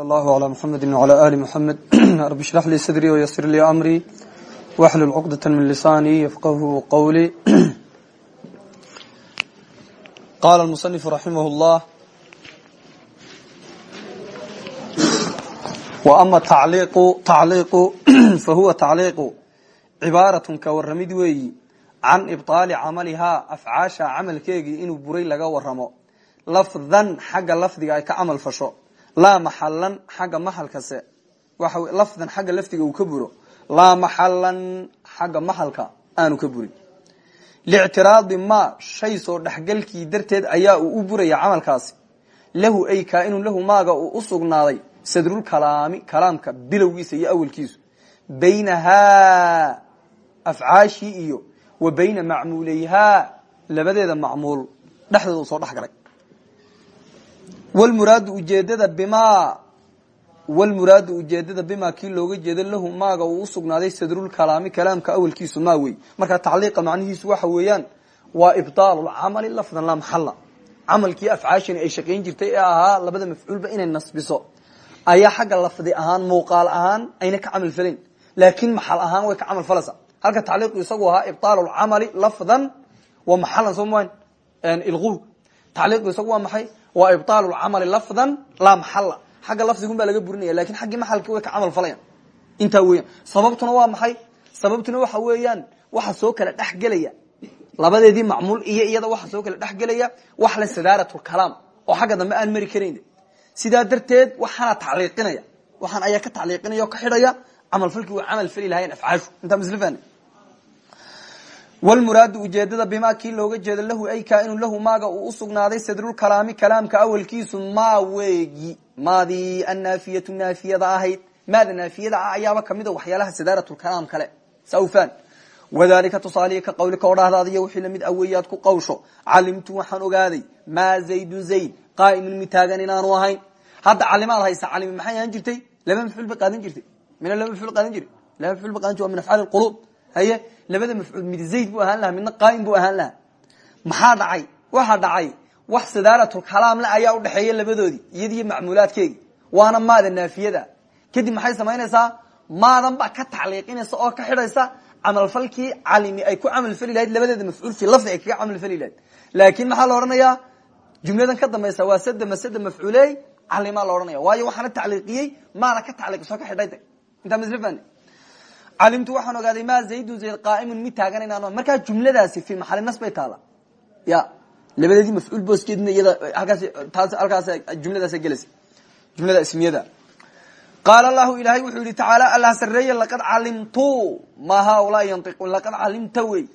الله على محمد وعلى آل محمد رب اشرح لي صدري ويسر لي أمري واحلل عقدة من لساني يفقه قولي قال المصنف رحمه الله وأما تعليق تعليق فهو تعليق عبارة كورمد وي عن إبطال عملها أفعاشا عمل كيغي إنو بري لغا ورمو لفظا حق لفظي أي laa maxallan xagga maxalkase. Waxa lafdan xagga laftiga uu ka buro. Laa maxallan xagga mahalka aanu ka burin. Lictiraadi ma shay soo dhexgalkii darteed ayaa uu u buraya camalkaasi. Lahu ay kaainu lahu maaga uu u sugnaaday sadrul kalaami kalaamka bilowgiisa iyo awalkiisu. Baynahaa afcaashii iyo wa bayna macmuulayhaa labadeeda macmuul dhexdooda u soo dhexgalay wlmuraadu ujeedada bimaa wlmuraadu ujeedada bimaa kii looga jeedo lahu maaga uu usugnaaday sadrulkalaami kalaamka awalkiisu maa wey marka tacliiqa macnihiisu waxa weeyaan waa ibdaalu lcamali lafdan laa maxala camalkii afcaashani ay shaqayn jirtay ee ahaa labada mafcuulba inay nasbiso. Ayaa xagga lafdi ahaan muuqaal ahaan ayna ka camal falayn laakin maxal ahaan way ka camal falaysa halka tacliiqu isagu ahaa ibdaalu lcamali lafdan wa maxalan soo maan ilqu tacliiqu isagu waa ibdaalu lcamali lafdan laa maxala xagga lafdigun baa laga burinaya laakiin xaggii maxalki way ka camal falayan intaa weeyaan. Sababtuna waa maxay? Sababtuna waxa weeyaan waxa soo kala dhex gelaya. Labadeedii macmuul iyo iyada waxa soo kala dhex gelaya wax le sadaaratulkalaam oo xagga dambe aan mari karayn. Sidaa darteed waxaana tacliiqinaya. Waxaan ayaa ka tacliiqinaya oo ka xidhaya camalfalkii way camal fali lahayen afcaashu intaa maslfan wlmuraadu ujeedada bimaa kii looga jeedo lahu ay kaainu lahu maaga uu usugnaaday sadrulkalaami kalaamka awalkiisu maa weegi. Maadii annaafiyatu naafiyada ahayd. Maada naafiyada ah ayaaba ka mid a waxyaalaha sadaaratulkalaam kale. Sawfan. Wadalika tusaalihi ka qawlika odhahdaada iyo wixii la mid aweeyaad ku qawsho. Calimtu waxaan ogaaday maa zaydu zayd qaa'imun mitaagan inaanu ahayn. Hadda calimaad haysa calimi maxay ahaan jirtay? Laba mafcuul bay qaadan jirtay. Mina laba mafcuul qaadan jiri laba mafcuul bay qaadan jir wa min afcaali quluub haye labada mafcuul mid zayd buu ahaan lahaa midna qaa'im buu ahaan lahaa. Maxaa dhacay? Waxa dhacay. Wax sadaaratulkalaamle ayaa udhexeeya labadoodii iyadiyo macmuulaadkeegi waana maada naafiyada. Kadib maxay samaynaysaa? Maadan ba ka tacliiqinaysa oo ka xidhaysa camalfalkii calimi ay ku camal fali lahayd labadeeda mafcuul fi lafdi ay kaga camal fali lahayd. Laakin maxaa la odhanayaa? Jumladan ka dambaysa waa sada masada mafcuuley calimaa la odhanaya waayo waxaana tacliiqiyey maana ka tacliiqsoo ka xidhay intaa masl calimtu waxaan ogaaday ma zaydun zayd qaaimun mid taagan inaan markaa jumladaasi fi maxali nas bay taala. Ya labadeedii mafcuul booskeedina iyada halkaas taas halkaas jumladaas gelaysa jumlada ismiyada. Qaala allahu ilahay wuxuu yihi tacaala allah sareeye laqad calimtu. Ma haulaa yantiqun laqad calimta wey.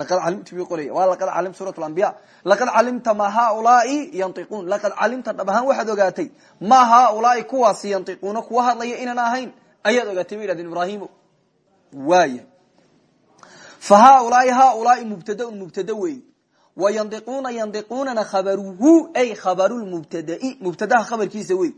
Laqad calimtu bi qoraya waa laqad calim suurat lambiya laqad calimta ma haulaai yantiquun. Laqad calimta dhab ahaan waxaad ogaatay ma haulaai kuwaasi yantiquuna kuwa hadlaya inaan ahayn. Ayaad ogaatay bay yihahdeen ibrahimo waaya fa haulaai haulaai mubtadaun mubtada wey. Wa yandiquuna yandiquunana khabaruhu ay khabarulmubtadai mubtadaha khabarkiisa wey.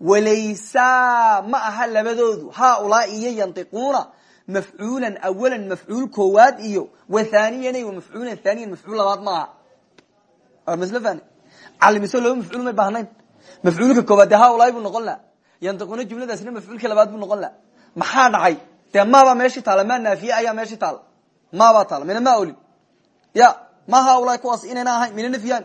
Walaysa ma aha labadoodu. Haulaai iyo yandiquuna mafcuulan awalan mafcuul koowaad iyo wa thaniyan wa mafcuulan thaniyan mafcuul labaad ma aha. Masl fani. Calimiso laba mafcuul may baahnayn. Mafcuulka koowaad dee haulaai buu noqon laha yandiquuna jumladaasna mafcuulka labaad buu noqon laha maxaa dhacay dee maabaa meeshii taala maa naafiye ayaa meeshii taala maabaa taala mina ma olin ya ma haulaai kuwaas inayna ahayn mina nafyaan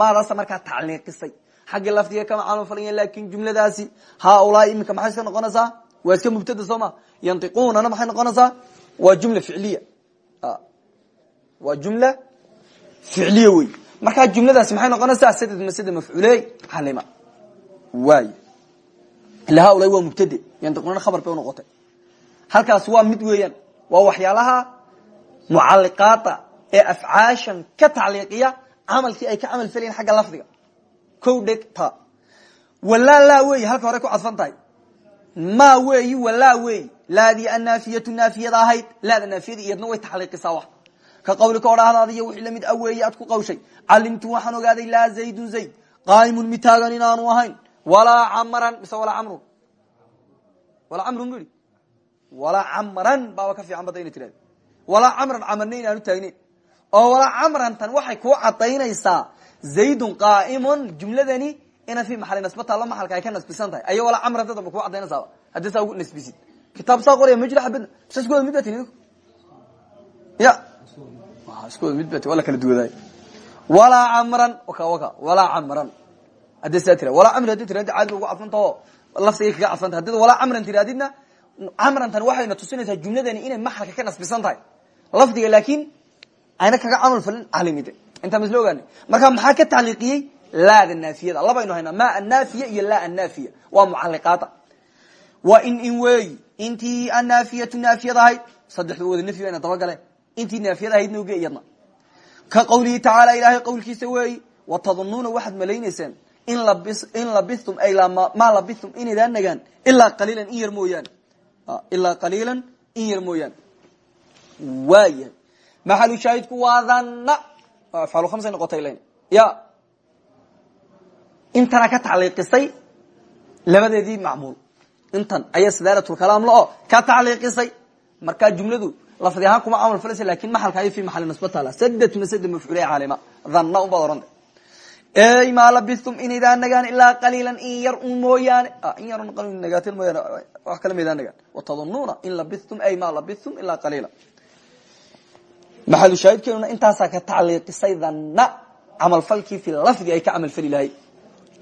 maadaasa markaa tacliiqisay xaggii lafdiga kama camal falaya laakin jumladaasi haulaai iminka maxay iska noqonaysaa waa iska mubtada soo ma yantiqunana maxay noqonaysaa waa jumla ficliya waa jumla ficliya wey markaa jumladaasi maxay noqonaysaa saded masada mafcuuley calima waay ila haulaai waa mubtade yantiqunana khabar bay unoqotay halkaas waa mid weeyaan. Waa waxyaalaha mucaliqaada ee afcaashan ka tacliiqiya camalkii ay ka camal falayen xagga lafdiga. Ko dheg ta walaa laa weyi halka hore ku cadfan tahay ma weeyi walaa weyi laadii annaafiyatu naafiyada ahayd. Laada naafiyada iyadna way tacliiqisaa wax. Ka qawlika odhahdaada iyo wixii la mid aweeye aad ku qawshay. Calimtu waxaan ogaaday laa zaydun zayd. Qaa'imun mid taagan inaanu ahayn. Walaa camran mise walaa camrun walaa walaa camran baaba ka fiican badda ina tirahdo walaa camran camarna inaanu taagneyn oo walaa camrantan waxay kuu cadaynaysaa zaydun qaa'imun jumladani inaad fi maxali nasba taalla maxalka ay ka nasbisan tahay. Aya walaa camr hadda damba kuu cadaynaysaaba haddii saa ugu nasbisid. Kitaab saa qoraya ma jira xabadna. Wada mid batin idinku ya. Isku wada mid batin waa la kala duwadaay walaa camran waka waka. Walaa camran haddi saa tira walaa camri haddi tiradi caadi ba ugu cadfantao lafsigay kaga cadfanta haddii walaa camran tiraadidna camrantan waxayna tusinaysaa jumladani inay maxalka ka nasbisan tahay lafdiga laakin ayna kaga camal falin calimide intaa masla ogaani marka maxaa ka tacliiqiyey? Laada naafiyada. Labaynu haynaa. Ma annaafiya iyo laa annaafiya. Waa mucaliqaada waa in in weeyi intii annaafiyatu naafiyad ahayd. Saddexdu wada nafyi bayna dabagaleen intii naafiyad ahayd noge iyadna. Ka qawlihi tacaala ilaahay qawlkiisa weeyi watadunnuuna waxaad malaynaysaan in labithtum ay maa labithtum inaydaan nagaan ilaa qaliilan in yar mooyaane ilaa qaliilan in yar mooyaane. Waayahay maxalu shaahidku waa dhanna. Afcaal khamsay noqotay len ya intana ka tacliiqisay labadeedii macmuul. Intan ayaa sidaaratulkalaam la oo ka tacliiqisay. Markaa jumladu lafdi kuma camal falaysa laakiin maxalka ay fi maxali nasba taala sadatuna sada mafcuule caalima. Dhanna un baad oranta ey maa labithtum inaydaan nagaan ilaa qaliilan in yar un mooyaane. In yar un nagaatin mooyaane. Wax kala maydaan nagaan. Watadunnuuna in labithtum ay maa labithtum ilaa qaliila. Maxalu shaahidkeenuna intaasaa ka tacliiqisay dhanna camalfalkii fi lafdi ay ka camalfali lahay.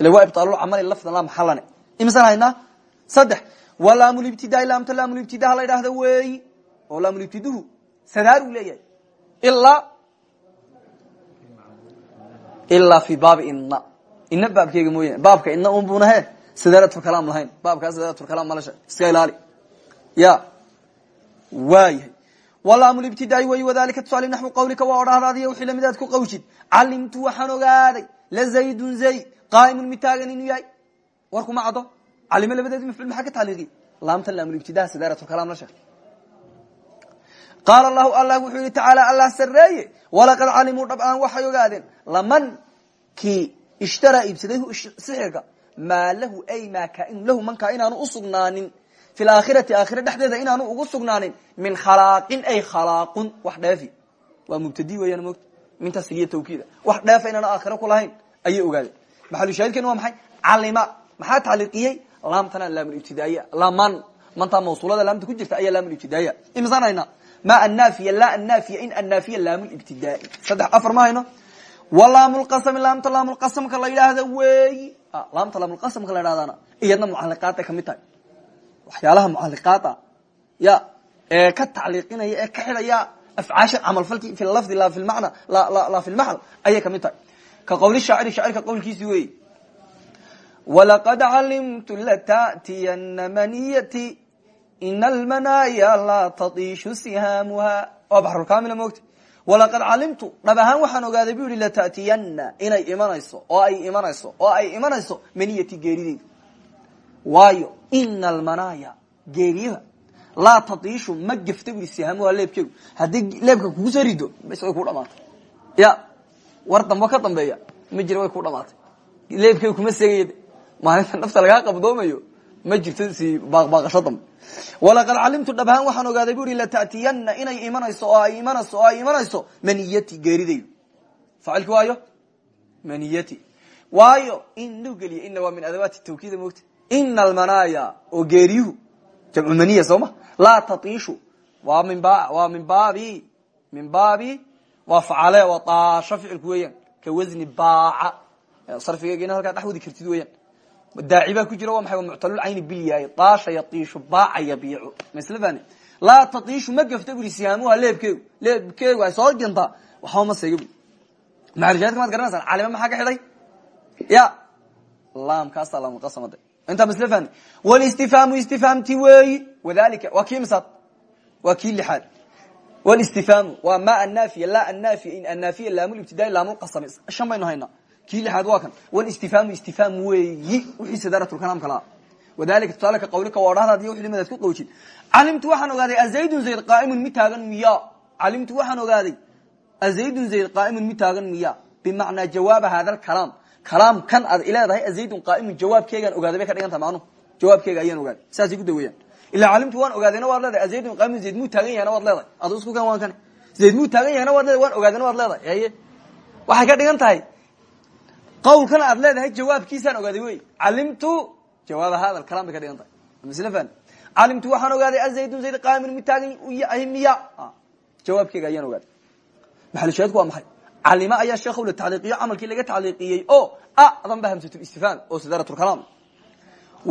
Ila waa ibtaalulcamali lafdan laa maxalane imisaan haynaa saddex. Wa laamulibtidaa laamta laamulibtidaha la idhaahda weeyi. Oo laamulibtiduhu sadaar uu leeyahay. Ilaa ilaa fi baabi ina ina baabkeyga mooyane baabka ina un buna he sadaaratulkalaam lahayn baabkaa sadaaratulkalaam malasha iska ilaali ya waayahay walaamulibtidaai wey wadalika tusaale naxwu qawlika waa odhahdaadiy wixii lamidaad ku qawshid calimtu waxaan ogaaday lazaydun zayd qaa'imun mid taagan inuu yahay war kuma caddo calimo labadeedi mafcuul maxaa ka tacliiqiy laamtan laamulibtidaha sadaaratulkalaam la sheeg qaala allahu allah wuxuu yihi tacaala allah sareeye walaqad calimuu dhab ahaan waxay ogaadeen laman kii ishtaraa iibsaday sixirka. Maa lahu ay maa kaainu lahu mankaa inaanu usugnaanin fi laakhirati aakhira dhexdeeda inaanu ugu sugnaanin. Min khalaaqin ay khalaaqun wax dheefi. Waa mubtadi weeyaan moogta mintaas iliya tawkiida wax dheefa inaanu aakhira ku lahayn ayay ogaadeen. Maxalushaahidkeena waa maxay? Calima. Maxaa tacliiqiyey? Laamtana laamulibtidaaya laman. Mantaa mawsuulada laamta ku jirta ayaa laamulibtidaaya imisaan haynaa ma annaafiya la annaafiya in annaafiya laamulibtidaai saddex afar ma hayno? Walaamulqasami laamta laamulqasamka la yidhaahda weeyi laamta laamulqasamka la yidhahdana iyadna mucaliqaadday ka mid tahay. Waxyaalaha mucaliqaada ya ee ka tacliiqinaya ee ka xidhaya afcaasha camalfalki fi lafdi la fi lmacna la fi lmaxal ayay ka mid tahay. Ka qawli shaaciri shaacirka qawlkiisi weyi walaqad calimtu lata'tiyana maniyati ina almanaya laa tadiishu sihaamuha waa baxrulkamila moogta walaqad calimtu. Dhab ahaan waxaan ogaaday bu yihi lata'tiyana inay imanayso oo ay imanayso oo ay imanayso maniyati geerideydu waayo ina almanaya geeriyaha laa tadiishu ma gefta bui sihaamuha leebkeegu haddii leebka kugu soo rido bas way ku dhamaatay. Ya war dambe ka dambeeya ma jira way ku dhamaatay. Leebkeegu kuma seegaya maalinta nafta lagaa qabdoomayo ma jirto si baaqbaaqasho walaqad calimtu dhab ahaan waxaan ogaaday bu ihi lata'tiyana inay imanayso oo ay imanayso oo ay imanayso maniyati geerideydu faacilki waayo? Maniyati waayo in nu geliya ina waa min adawaati tawkiida moogta. Ina almanaya oo geeriyuhu jamcu maniya soo ma? Laa tatiishu. Waa min waa min baabi min baabi waa facale waa daasho ficilku weeyaan. Ka wasni baaca. Sarfigeegina halkaa dhex wadi kartid weeyaan daaci baa ku jira waa maxay waa muctalulcayni bilyaay daasha yatiishu baaca yabiicu masle fani laa tatiishu ma gafta buri sihaamuha leebkeegu leebkeegu ay soo gintaa waxba ma seega buri macrishadka maad garanaysaan calima maxaa ka xidhay ya laamkaasa laamqasamade intaa masle fani walistifhaamu istifhaamti weeyi wadalika waa kii misaad waa kii lixaad walistifhaamu waa ma annaafiya la annaafiya in annaafiya laamulibtidaai laamulqasami shan baynu haynaa kii lixaad waa kan. Walistifhaamu istifhaam weeyi. Wixii sadaaratulkalaamka lahaa wadalika tusaale ka qawlika waa odhahdaad iyo wixii limadaad ku qawjid calimtu waxaan ogaaday azaydun zayd qaa'imun mid taagan miya calimtu waxaan ogaaday azaydun zayd qaa'imun mid taagan miya bimacnaa jawaaba hada alkalaam kalaam kan aad ileedahay azaydun qaa'imun. Jawaabkeegaan ogaaday bay ka dhigan taha macnuhu jawaabkeega ayaan ogaaday. Saasay ku daweeyaan ilaa calimtu waan ogaadayna waad leedahay azaydun qaa'imun. Zayd muu taagan yahayna waad leedahay. Adu isku kan waan kane zayd muu taagan yahayna waad leedahay waan ogaadayna waad leedahay. Haye waxay ka dhigan tahay qawlkan aad leedahay jawaabkiisaan ogaaday wey calimtu jawaaba hada kalam bay ka dhigan tahay. Masle fan calimtu waxaan ogaaday azaydun zayd qaamin mid taagan miya. Jawaabkeyga ayaan ogaaday. Maxalushaahidku waa maxay? Calima ayaa sheekhu la tacliiqiyo camalkii laga tacliiqiyey. O adan ba hamsatulistifhaam oo sidaratulkalaam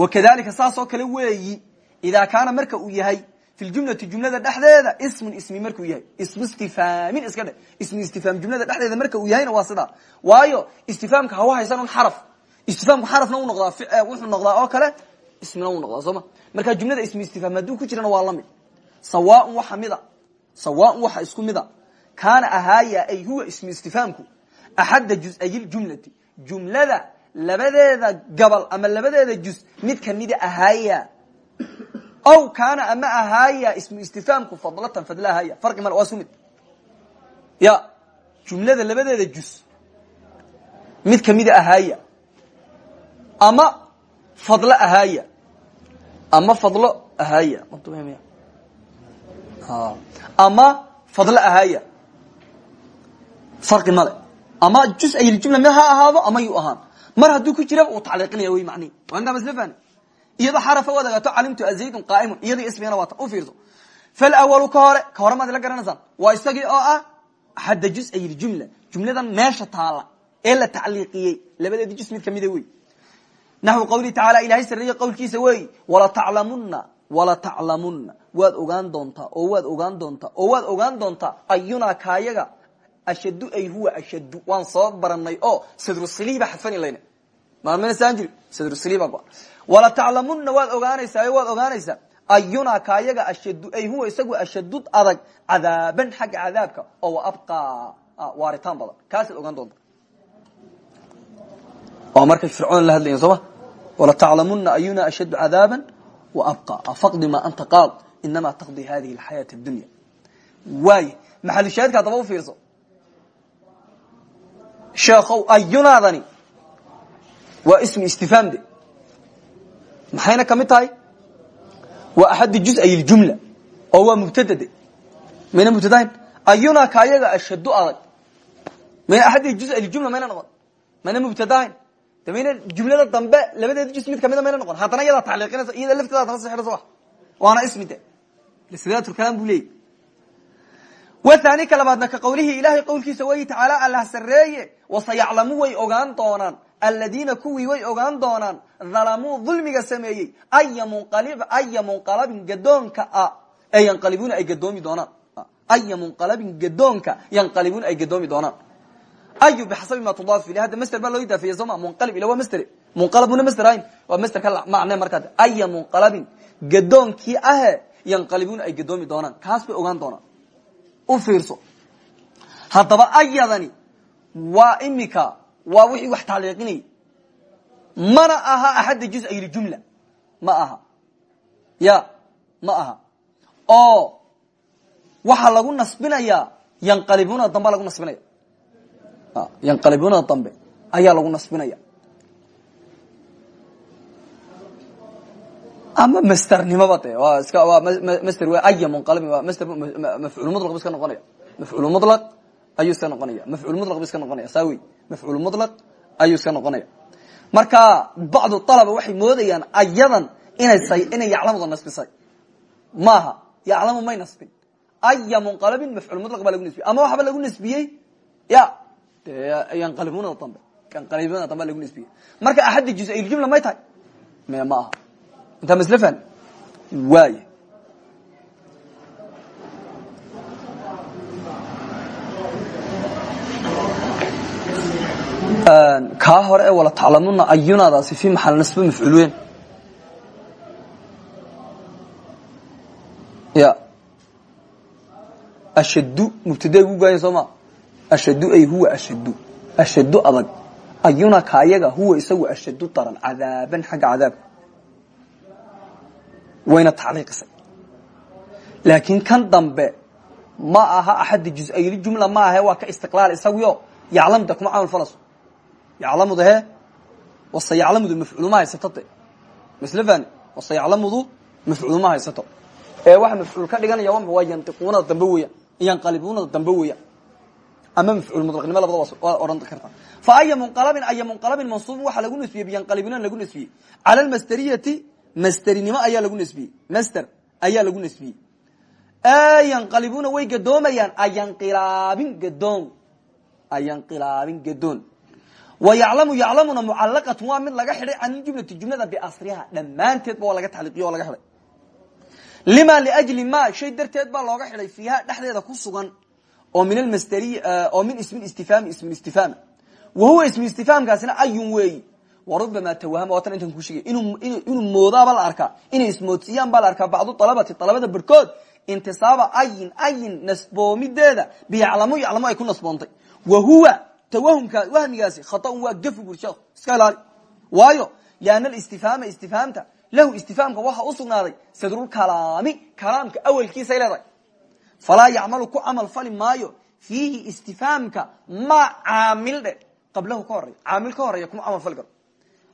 wakadalika saas oo kale weeyi idaa kaana marka uu yahay fi ljumlati jumlada dhexdeeda ismun ismi markuu yahay ismu istifaamin iska dhe ismu istifaam jumlada dhexdeeda marka uu yahayna waa sidaa waayo istifaamka hawa haysan un xaraf istifaamku xarafna u noqdaa wuxuu noqdaa oo kale ismina u noqdaa soo ma marka jumlada ismu istifaam hadduu ku jirana waa la mid sawaaun waxa mida sawaaun waxa isku mida kaana ahaaya ay huwa ismu istifaamku axadda juz-ay ljumlati jumlada labadeeda gabal ama labadeeda juz mid kamida ahaaya ow kaana ama ahaaya ismu istifaamku fadlatan fadla ahaaya farqi male waa isku mid ya jumlada labadeeda juz. Mid kamida ahaaya ama fadlo ahaaya ama fadlo ahaaya ama fadlo ahaaya farqi male ama juz ayljumla mid ha ahaado ama yuu ahaan. Mar hadduu ku jiraba uu tacliiqinaya wy mani waa intaa masle fani iyadoo xarafa waad ogaato calimtu azaydun qaaimun iyado ismigana waata u fiirso. Falwalu ka hore ka hore maad la garanaysaan waa isagii oo ah axadda juz-ay ljumla jumladan meesha taala ee la tacliiqiyey labadeedi juz mid kamida wey. Naxwi qawlihi tacaala ilahay sareeye qowlkiisa wey walataclamuna walataclamuna waad ogaan doontaa oo waad ogaan doontaa oo waad ogaan doontaa ayunaa kaayaga ashadu ay huwa ashadu waan soo baranay oo sadrusiliba xadfani layna. Maalmsaan jiri sadrusiliba walataclamuna waad ogaanaysaa waad ogaanaysaa ayunaa kaayaga ashadu ay huwa isagu ashadud adag cadaaban xagga cadaabka oo waabqaa waaritaan badan. Kaasaad ogaan doonta. Waa markay fircoon la hadlayen sooma walataclamuna ayuna ashadu cadaaba waabqa faqdi ma anta qaal inama taqdi hadihi alxayaat اdunya waay maxalushaahidka haddaba u fiirso. Sheekhow ayunaadani waa ismu istifhaam maxayna ka mid tahay? Waa axaddu juz-ay ljumla oo waa mubtada de mayna mubtadahayn ayunaa kaayaga ashadu adag. Mayna axaddi juz-ay ljumla mayna noqon. Mayna mubtadahayn de mayna jumlada dambe labadeeda juz mid kamida mayna noqon. Haddana iyadaa tacliiqinaysa iyada lafteeda adana sixida soo waana ismi de. Sidaatulkalaam buu leeyay wathani ka labaadna ka qawlihi ilahay qowlkiisa way tacaala allah sareeye wasayaclamu way ogaan doonaan aladiina kuwii way ogaan doonaan dhalamuu dulmiga sameeyey aya munqalabin gadoonka a ee yanqalibuuna ay gadoomi doonaan. Aya munqalabin gadoonka yanqalibuuna ay gadoomi doonaan. Ayu bixasabi ma tudaaf ilay hadda master baa loo idaafeeye sooma munqalib ila waa master. Munqalabuna master ahayn waa master ka macne markaa aya munqalabin gadoonkii ahe yanqalibuuna ay gadoomi doonaan. Kaas bay ogaan doonaan. U fiirso. Haddaba ayadani waa imika waa wixii wax tacliiqinayay mana aha axadda juz-ay ljumla ma aha. Ya ma aha. Oo waxaa lagu nasbinayaa yanqalibuna dambe lagu nasbinaya. Yanqalibuna dambe ayaa lagu nasbinaya. Ama masternimoba de waa iska waa master w aya munqalibin waa master mafcuul mutlaq bu iska noqonaya. Mafcuul mutlaq ayuu iska noqonaya mafcuul mutlaq bu iska noqonaya saa wey mafcuul mutlaq ayuu iska noqonaya. Marka bacdu alaba waxay moodayaan ayadan inay say inay yaclamuda nasbisay. Maaha yaclamu may nasbin. Aya munqalibin mafcuul mutlaq baa lagu nasbiyey. Ama waxba lagu nasbiyey? Ya yanqalibunada dambe. Yanqalibunada dambe lagu nasbiyey. Marka axadda juz-ayljumla may tahay? Me ma aha intaa masle fahn waay kaa hore ee wala taclamuna ayunaadaasi fi maxal nasbe mafcuul weyn. Ya. Ashadu mubtade gu gaaya soo ma? Ashadu ay huwa ashadu ashadu adag. Ayuna kaayaga huwa isagu ashadu daran cadaaban xagga cadaabka wayna tacliiqisay. Laakiin kan dambe ma aha axadda juz-ayli jumla ma ahe waa ka istiqlaal isaguyo yaclamda kuma camal falas yaclamuda he wase yaclamudu mafcuuluma haysato de masle fani wase yaclamudu mafcuuluma haysato ee waxa mafcuul ka dhiganaya waa yantiquunada dambe weeyaan yanqalibuunada dambe weeyaan ama mafcuul mulaqnimo labada waa odhan kartaa fa aya munqalabin aya munqalabin mansuubin waxaa lagu nasbiyey biyanqalibina lagu nasbiyey cala lmasderiyati masderinimo ayaa lagu nasbiyey master ayaa lagu nasbiyey yanqalibuna way gadoomayaan ayanqilaabin gadoon ayanqilaabin gadoon wa yaclamu yaclamuna mucalaqatun waa mid laga xidhay can iljumlati jumlada biasriha dhammaanteedba waa laga tacliiqiyo o laga xidhay lima liajli ma shay darteed baa looga xidhay fiiha dhexdeeda ku sugan oo min almasderi oo min ismi istifhaami ismi istifhaam wa huwa ismi istifhaamkaasina ayun weeyi warubama tawahama waatan intan ku shegay inuu moodaaba la arkaa inay ismoodsiiyaan baa la arkaa bacdu alabati alabada barhkood intisaaba ayin ayin nasboomideeda biyaclamu yaclamu ay ku huwa tawahumka wahmigaasi khaطan waa gafi buri sheekhu iska ilaali. Waayo lianna alistifhaama istifhaamta lahu istifhaamka waxa u sugnaaday sadrulkalaami kalaamka awelkiisay leedahay. Falaa yacmalu ku camal fali maayo fiihi istifhaamka ma caamil dhe. Qablahu ka horeya caamil ka horeya kuma camal fali karo.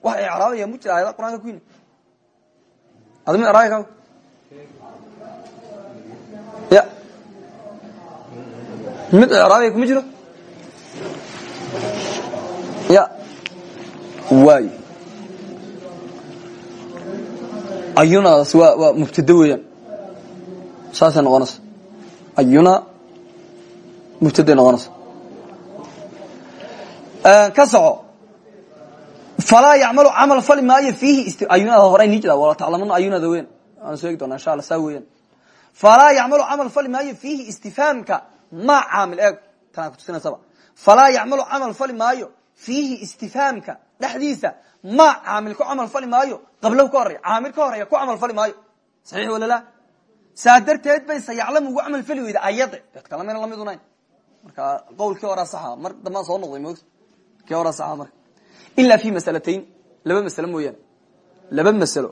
Waxa icraabaya mu jira ayada qur'anka ku yimi ad mi raaya ka ya. Mid icraabaya kuma jiro ya. Waay ayunadas waa waa mubtade weeyaan saasay noqonaysa ayuna mubtaday noqonaysa ka soco. Falaa yacmalu camal fali maayo fiihi ayunada hore nii jira wala taclamuna ayunada weyan. Aan soo egi doona insha alla saa weeyaan falaa yacmalu camal fali maayo fiihi istifhaamka ma caamil eeg. Tanaa kutusinaysaba falaa yacmalu camal fali maayo. Fiihi istifhaamka dhexdiisa ma caamil ku camal fali maayo. Qablahu ka horeya caamil ka horeya ku camal fali maayo. Saxiix wala la saa darteed bay sayaclamu ugu camal fali weyda ayade unayn. Marka qowlkii horaa saxa mar dambaan soo noqday moogta kii horaa saxa marka. Ilaa fi masalatayn laba masalo mooyaane. Laba masalo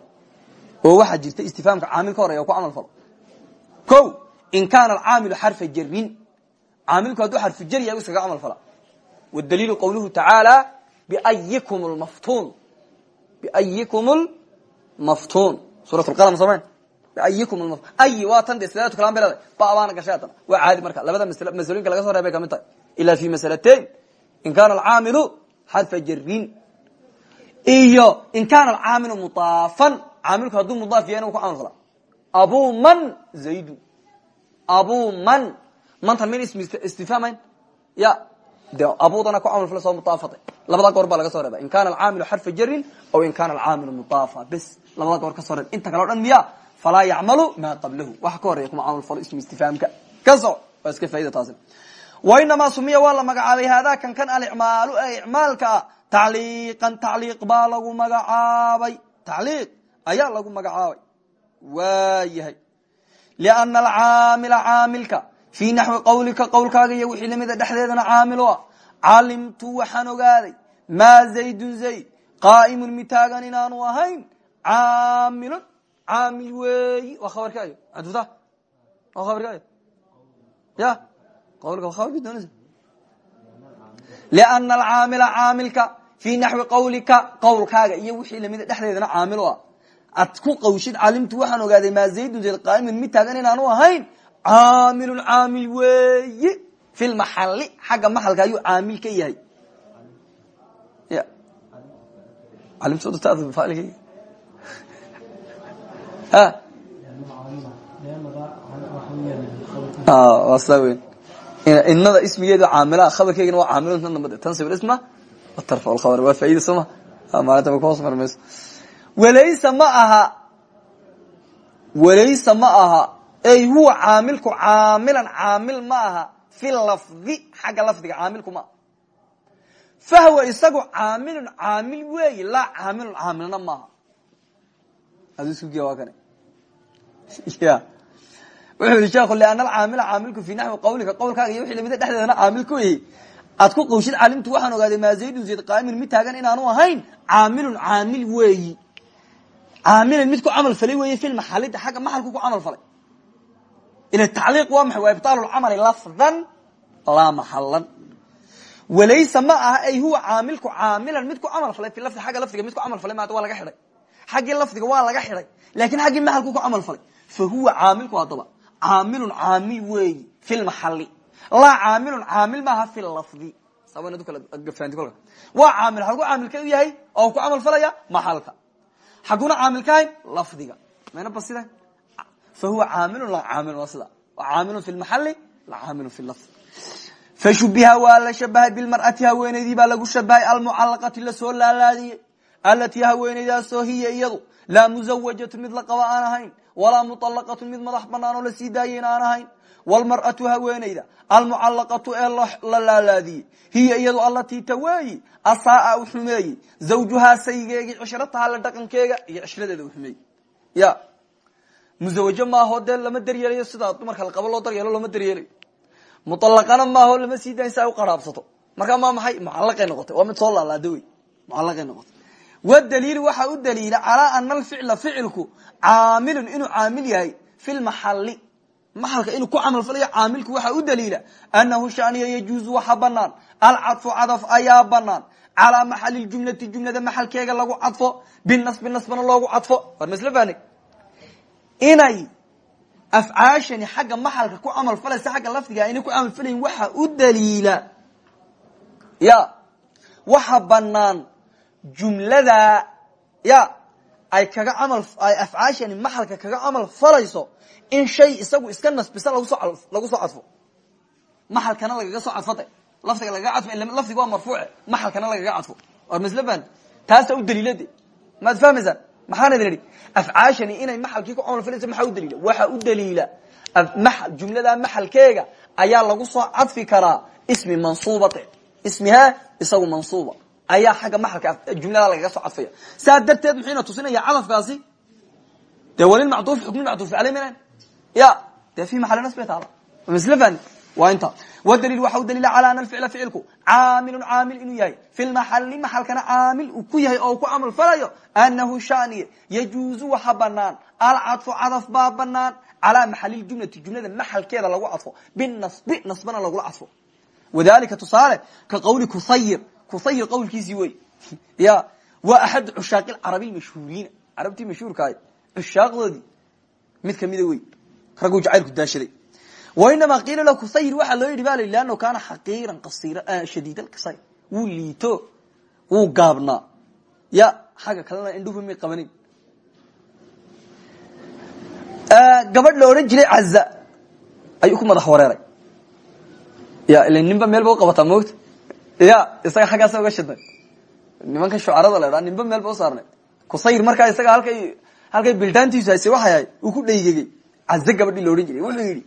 oo waxaa jirta istifhaamka caamil ka horeya ku camal falo. Ko in kaana alcaamilu xarfa jarin caamilku hadduu xarfu jar yahay u iskaga camal fala. Wdaliilu qawluhu tacaala biyikum lmaftuun biyikum lmaftuun suurat lqalm soo ma biyikum lmaftuun ayi waa tan dee sideetu kalaan bay leedahay. Ba baana gashay haddana. Waa caadi marka. Labada masl masalooyinka laga soo reebay ka mid tahay. Ila fi masalatayn in kaana alcaamilu xarfa jarin iyo in kaana alcaamilu mudaafan caamilku hadduu mudaaf yahay ina ku camal fala. Abu man zaydu. Abu man mantan min ismi istifhaamayn ya de abudana ku camal fala soo mudaafata labada goor baa laga soo reeba in kana alcaamilu xarfa jarin aw in kana alcaamilu mudaafa. Bes labada goor ka soo reeb. Inta kale o dhan miya falaa yacmalu maa qablahu. Waxa ka horeya kuma camal falo ismi istifhaamka. Ka soc waa iska faida taasi. Wa inamaa sumiya waa la magacaabay haadaa kan kan alicmaalu ee icmaalka ah. Tacliiqan tacliiq baa lagu magacaabay. Tacliiq ayaa lagu magacaabay. Waa yahay liana alcaamila caamilka fii naxwi qawlika qowlkaaga iyo wixii lamida dhexdeedana caamil o ah. Calimtu waxaan ogaaday maa zaydun zayd qaa'imun mitaagan inaanu ahayn caamilun caamil weeyi. Waa khabarkaayo adfuta waa khabarkaayo ya? Qawlka waa khabarki doonaysa. Liana alcaamila caamilka fii naxwi qawlika qowlkaaga iyo wixii lamida dhexdeedana caamil o ah. Ad ku qawshid calimtu waxaan ogaaday maa ahayn caamilun caamil weeyi. Fi lmaxali xagga maxalka ayuu caamil ka yahay. Ya. Waa saa weyn. Inada ismigeedu caamila khabarkeygana waa caamilun tan damba tansib isma watarfa lkhabar waa faaida sooma maalinta ma kuhoos mari mayso walaysa ma aha. Walaysa ma aha ey huwa caamilku caamilan caamil ma fi lafdi xagga lafdiga caamilku ma. Aha fahwa isagu caamilun caamil weeyi laa caamilun caamilna maaha adu isku giya waa kane wuxuu yihi sheekhu liana alcaamila caamilku fi naxwi qawlika. Qowlkaaga iyo wixii lamida dhexdeedana caamil ku aad ku qawshid calimtu waxaan ogaaday maa zaydun zayd qaa'imun mid taagan inaanu ahayn caamilun caamil weeyi. Caamilan mid ku camal falay weeye fi lmaxalida xagga maxalku ku camal falay ila tacliiq waa maxay? Waa ibtaal lcamali lafdan? Laa maxalan walaysa ma aha ay huwa caamilku caamilan mid ku camal falay. Fi lafdi agga lafdiga mid ku camal falay maata waa laga xidhay xaggii lafdiga waa laga xidhay laakin xaggii maxalku ku camal falay. Fa huwa caamilku haddaba caamilun caamil weeyi fi lmaxali laa caamilun caamil maaha fi lafdi. Waa caamil xagu caamilka u yahay oo ku camal falaya maxalka. Xaguna caamil ka hayn lafdiga. Mayna basida fa huwa caamilun la caamilun waa sida waa caamilun fi lmaxali la caamilun fi lafdi fashubiha waa la shabahay bilmar'ati haweenaydii baa lagu shabahay almucalaqati la soo laalaadiyey alatii haweenaydaasoo hiya iyadu laa musawajatu mid la qaba aan ahayn walaa muطalaqatu mid madax banaan oo la sii daayeen aan ahayn wlmar'atu haweenayda almucalaqatu ee la laalaadiyey hiya iyadu allatii taweeyi asaaa u xumeeyey zawjuhaa saygeegii cishrataha la iyo cishradeeda musawajo maaho dee lama daryeelayo sidaa dumarka la qabo loo daryeelo looma daryeelayo muطalaqana maaho lama sii dayn si ay u qaraabsato. Markaa maa maxay? Mucalaqay noqotay. Waa mid soo laalaada wey. Mucalaqay noqotay. Wadaliil waxaa u daliila calaa ana alficla ficilku caamilun inuu caamil yahay fi lmaxali maxalka inuu ku camal falayo caamilku waxaa u daliila anahu shaniya yajuuzu waxa banaan alcadfu cadaf ayaa banaan calaa maxali jumlati jumlada maxalkeega lagu cadfo. Binasbi nasbana loogu cadfo. War masl fani inay afcaashani xagga maxalka ku camal falaysa xagga lafdiga aynay ku camal falayin waxa u daliila. Ya waxa banaan jumlada ya ay kaga camal ay afcaashani maxalka kaga camal falayso in shay isagu iska nasbisa lagusoo lagu soo cadfo maxalkana lagaga soo cadfode lafdiga lagaga cadfo lafdiga waa marfuuce maxalkana lagaga cadfo war masl fan taasa u daliilade maad fahmaysaan maxaan idin idhi? Afcaashani inay maxalkii ku camal falayso maxaa u daliila? Waxa u daliila. Jumlada maxalkeega ayaa lagu soo cadfi karaa ismi mansuubate ismiha isagu mansuuba. Ayaa xagga maxalka jumlada lagaga soo cadfaya. Saa darteed muxuuna tusinaya cadafkaasi? Dee walin macduuf xukmi macduuf aley mn ya dee fi maxali nas bay taala masl fani waa inta wadaliil waxa u daliila calaa ana alficla ficilku. Caamilun caamil inuu yahay. Fi lmaxali maxalkana caamil uu ku yahay oo ku camal falayo. Anahu shaniye yajuuzu waxa banaan alcadfu cadaf baa banaan calaa maxali jumlati jumlada maxalkeeda lagu cadfo. Binasbi nasbana lagula cadfo. Wadalika tusaale ka qawli kusayir kusayir qawlkiisii wey ya waa axad cushaaqi carabi mashhuuriina carabtii mashhuurkaay cushaaqdoodii mid kamida wey ragguu jacaylku daashaday wainamaa qiila lahu kusayir waxaa loo yidhi ba la leano kaana xaqiiran shadiid alqisayr wuu liito wuu gaabnaa ya xagga kalena indhuhu may qabanin gabadh la odhan jiray caza ayuu ku madax wareeray ya ila ninba meel ba uqabataa moogta ya isaga xaggaasa uga shiday nimanka shucarada la dhaa ninba meel ba usaarnay kusayr markaa isaga halkay halkay bildaantiisu hayse waxay ahayd uu ku dhaygegey caze gabadhii la odhan jiray wuxuu yidhi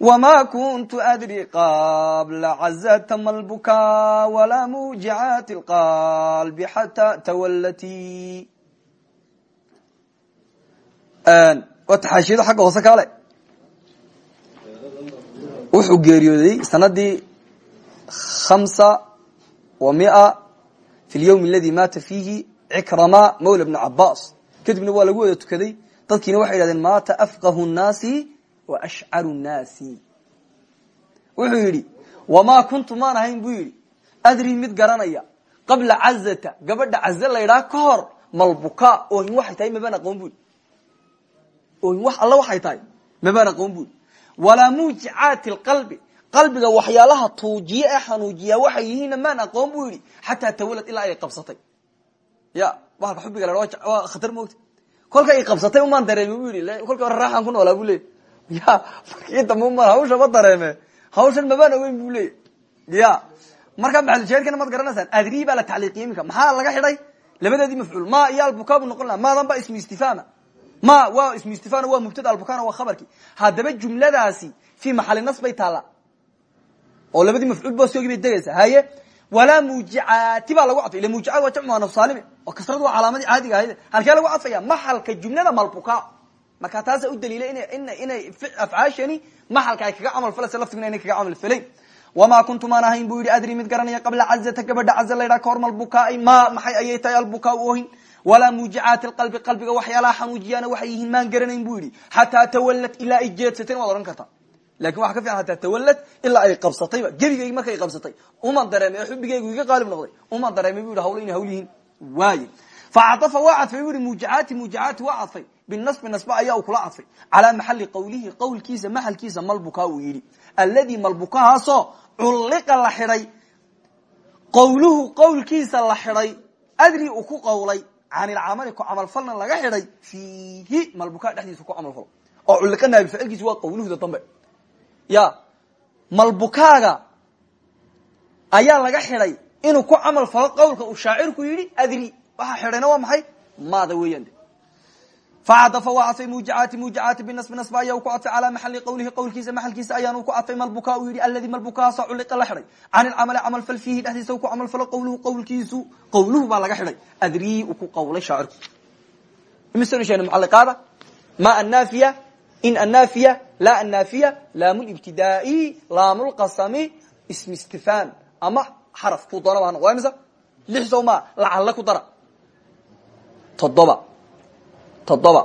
wma kuntu adri qabla cazata malbuka walaa mujicaati lqalbi xataa tawallati waa taxaashiyadu xagga hoose kaale wuxuu geeriyooday sanadii hamsa wa mia fi lyawm aladi maata fiihi cikrama mawla bni cabaas kadibna waa lagu wada tukaday dadkiina waxay yidhahdeen maata afqahu nnaasi wa ashcaru nnaasi wuxuu yidhi wamaa kuntu maan ahayn buu yidhi adri mid garanaya qabla cazata gabadha caze laydhaa ka hor malbuka oohin waxay tahay mabaan aqoon bu oohin wax alla waxay tahay mabaan aqoon bu walaa muujicaati lqalbi qalbiga waxyaalaha tuujiye ee xanuujiya waxay yihiinna maan aqoon bu yidhi xataa tawalad ilaa ay qabsatay ya bahalka xubiga la waa khatar moogta kolka ay qabsatay umaan dareemi bu ya markii dambe umaan hawshaba dareeme hawshan mabaan ogeyn bu leey ya markaa maxalusheerkana maad garanaysaan adri baa la tacliiqiyey iminka maxaa laga xidhay labadeedii mafcuul ma iyo albuka bu noqon laha maadan ba ismu istifama ma waa ismu istifana waa mubtada albukana waa khabarkii haddaba jumladaasi fi maxali nas bay taallaa oo labadii mafcuul boostoogii bay degaysaa haye walaa muujicaati baa lagu cadfay ila muujicaat waa jamcu anafsaalimi oo kasradu waa calaamadii caadiga ahayd halkee lagu cadfaya maxalka jumlada marka taasa u daliila ina inay afcaashani maxalka ay kaga camal falaysa laftiguna inay kaga camal falayn wamaa kuntu maan ahayn buu yidhi adri mid garanaya qabla cazata gabadha caza laydhaa kahor malbukaai ma maxay ayay tahay albukaa ohin? Walaa muujicaati lqalbi qalbiga waxyaalaha xanuujiyaana waxay yihiin maan garanayn bu yidhi. Xataa tawalad ilaa ay jeedsateen waad odhan kartaa ka fiican hataa tawalad ilaa ay qabsatayba. Gebigaygi markay qabsatay uman dareemay xubigaygu iga qaalib noqday. Uman dareemay bu yidhi hawl yihiin waaye facadafa waa cadfay bu i mujacaati mujacaati waa cadfay binasbi nasba ayaa u kula cadfay calaa maxali qawlihi qawlkiisa maxalkiisa malbukaa uu yidhi alladii malbukahaasoo culliqa la xidhay qawluhu qawlkiisa la xidhay adri uu ku qawlay can ilcamali ku camalfalna laga xidhay fiihi malbukaa dhexdiisa ku camalfalo oo culliqa naabificilkiisa waa qawluhuda dambe ya malbukaaga ayaa laga xidhay inuu ku camal falo qawlka uu shaacirku yidhi adri waxaa xidhayna waa maxay maada weeyaan facadafa waa cadfay mujacaati mujacaati binasbi nasba ayaa ku cadfay calaa maxali qawlihi qawlkiisa maxalkiisa ayaanu ku cadfay malbukaa uu yidhi alladii malbukaasa culliqa la xidhay can ilcamali camal fal fiihi dhexdiisa ku camal falo qawluhu qawlkiisu qawluhu baa laga xidhay adri uu ku qawlay shaacirku imisanu sheegna mucalliqaada ma annaafiya in annaafiya la annaafiya laamu libtidaai laamu lqasami ismi istifhaam ama xaraf ku doona baa waa imisa lix soo maa lacalla ku dara toddoba toddoba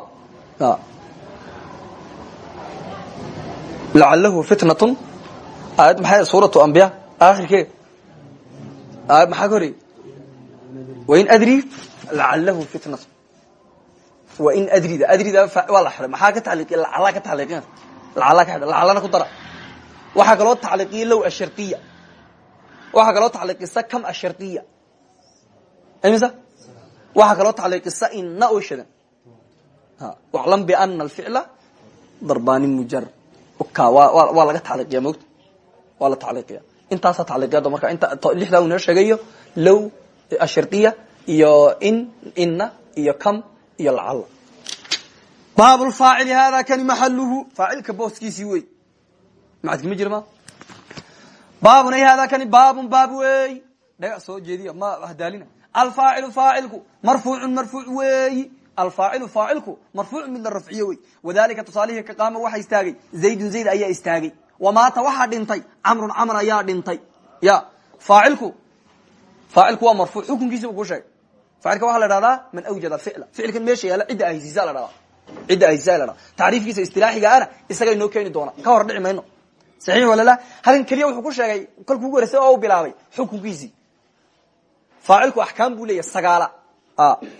lacalahu fitnatun. Aayad maxay suuratu ambiya akhirkeed aayad maxaa ka horey wain adri lacalahu fitnatun. Wain adrida. Adrida waa la xiday maxaa ka tacliiqiya lacala ka tacliiqina lacala ka xidha lacalana ku dara. Waxaa kaloo tacliiqiya low ashardiya waxaa kaloo tacliiqisa kam ashardiya imisa waxaa kaloo tacliiqisa ina oo shadan waclam biana alficla darbani mujar ka waa laga tacliiqiya mogta waa la tacliiqiya. Intaasa tacliiqiyada marka lixdaa uu noo sheegayo low ashardiya iyo in ina iyo kam iyo lacala baab lfaacili hada kani maxaluhu faacilka booskiisii wey macadki ma jira ma? Baabun ay hada kani baabun baab wey dhaga soo jeediya ma hadaalina alfaacilu faacilku marfuucun marfuuc weeyi alfaacilu faacilku marfuuc mid la rafciye wey. Wadalika tusaalihii ka qaama waxa istaagay zaydun zayd ayaa istaagay. Wamaata waxaa dhintay camrun camr ayaa dhintay. Ya faacilku faacilku waa marfuuc. Xukunkiisa ku sheegay. Faacilka waxaa la dhahdaa man awjada ficla ficilkan meesha yaalla cidda ahaysiisa la dhahdaa cidda ahaysiisa la dhahdaa tacriifkiisa istilaaxiga ana isaga inoo keeni doona. Ka hor dhici mayno. Saxiix walala halkan keliya wuxuu ku sheegay kolkuu ugu horeysay oo u bilaabay xukunkiisii. Faacilku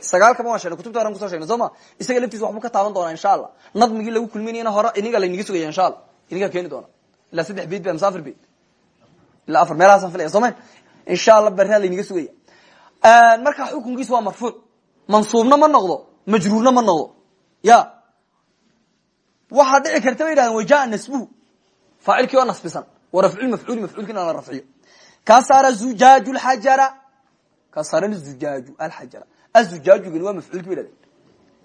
sagaalkama waan shegnay kutubta horan kuso shegnay soo ma isaga laftiisa waxbuu ka taaban doonaa insha allah nadmigii lagu kulminayna hore iniga laynaga sugaya insha allah inigaa keeni doona. Ilaa saddex beyd ba masafir beyd ilaa afar meelahaasan filaya soo ma insha allah berraa laynaga sugaya. Markaa xukunkiisa waa marfuuc. Mansuubna ma noqdo majruurna ma noqdo. Ya. Waxaa dhici karta bay yidhahdeen wajaa nasbuhu. Faacilkii oo nasbisan. Wa rafcu mafcuuli mafcuulkiina la rafciyo. Kasara zujaaju lxajara kasara zujaaju alxajara azujaajugani waa mafcuulki bay dhahdeen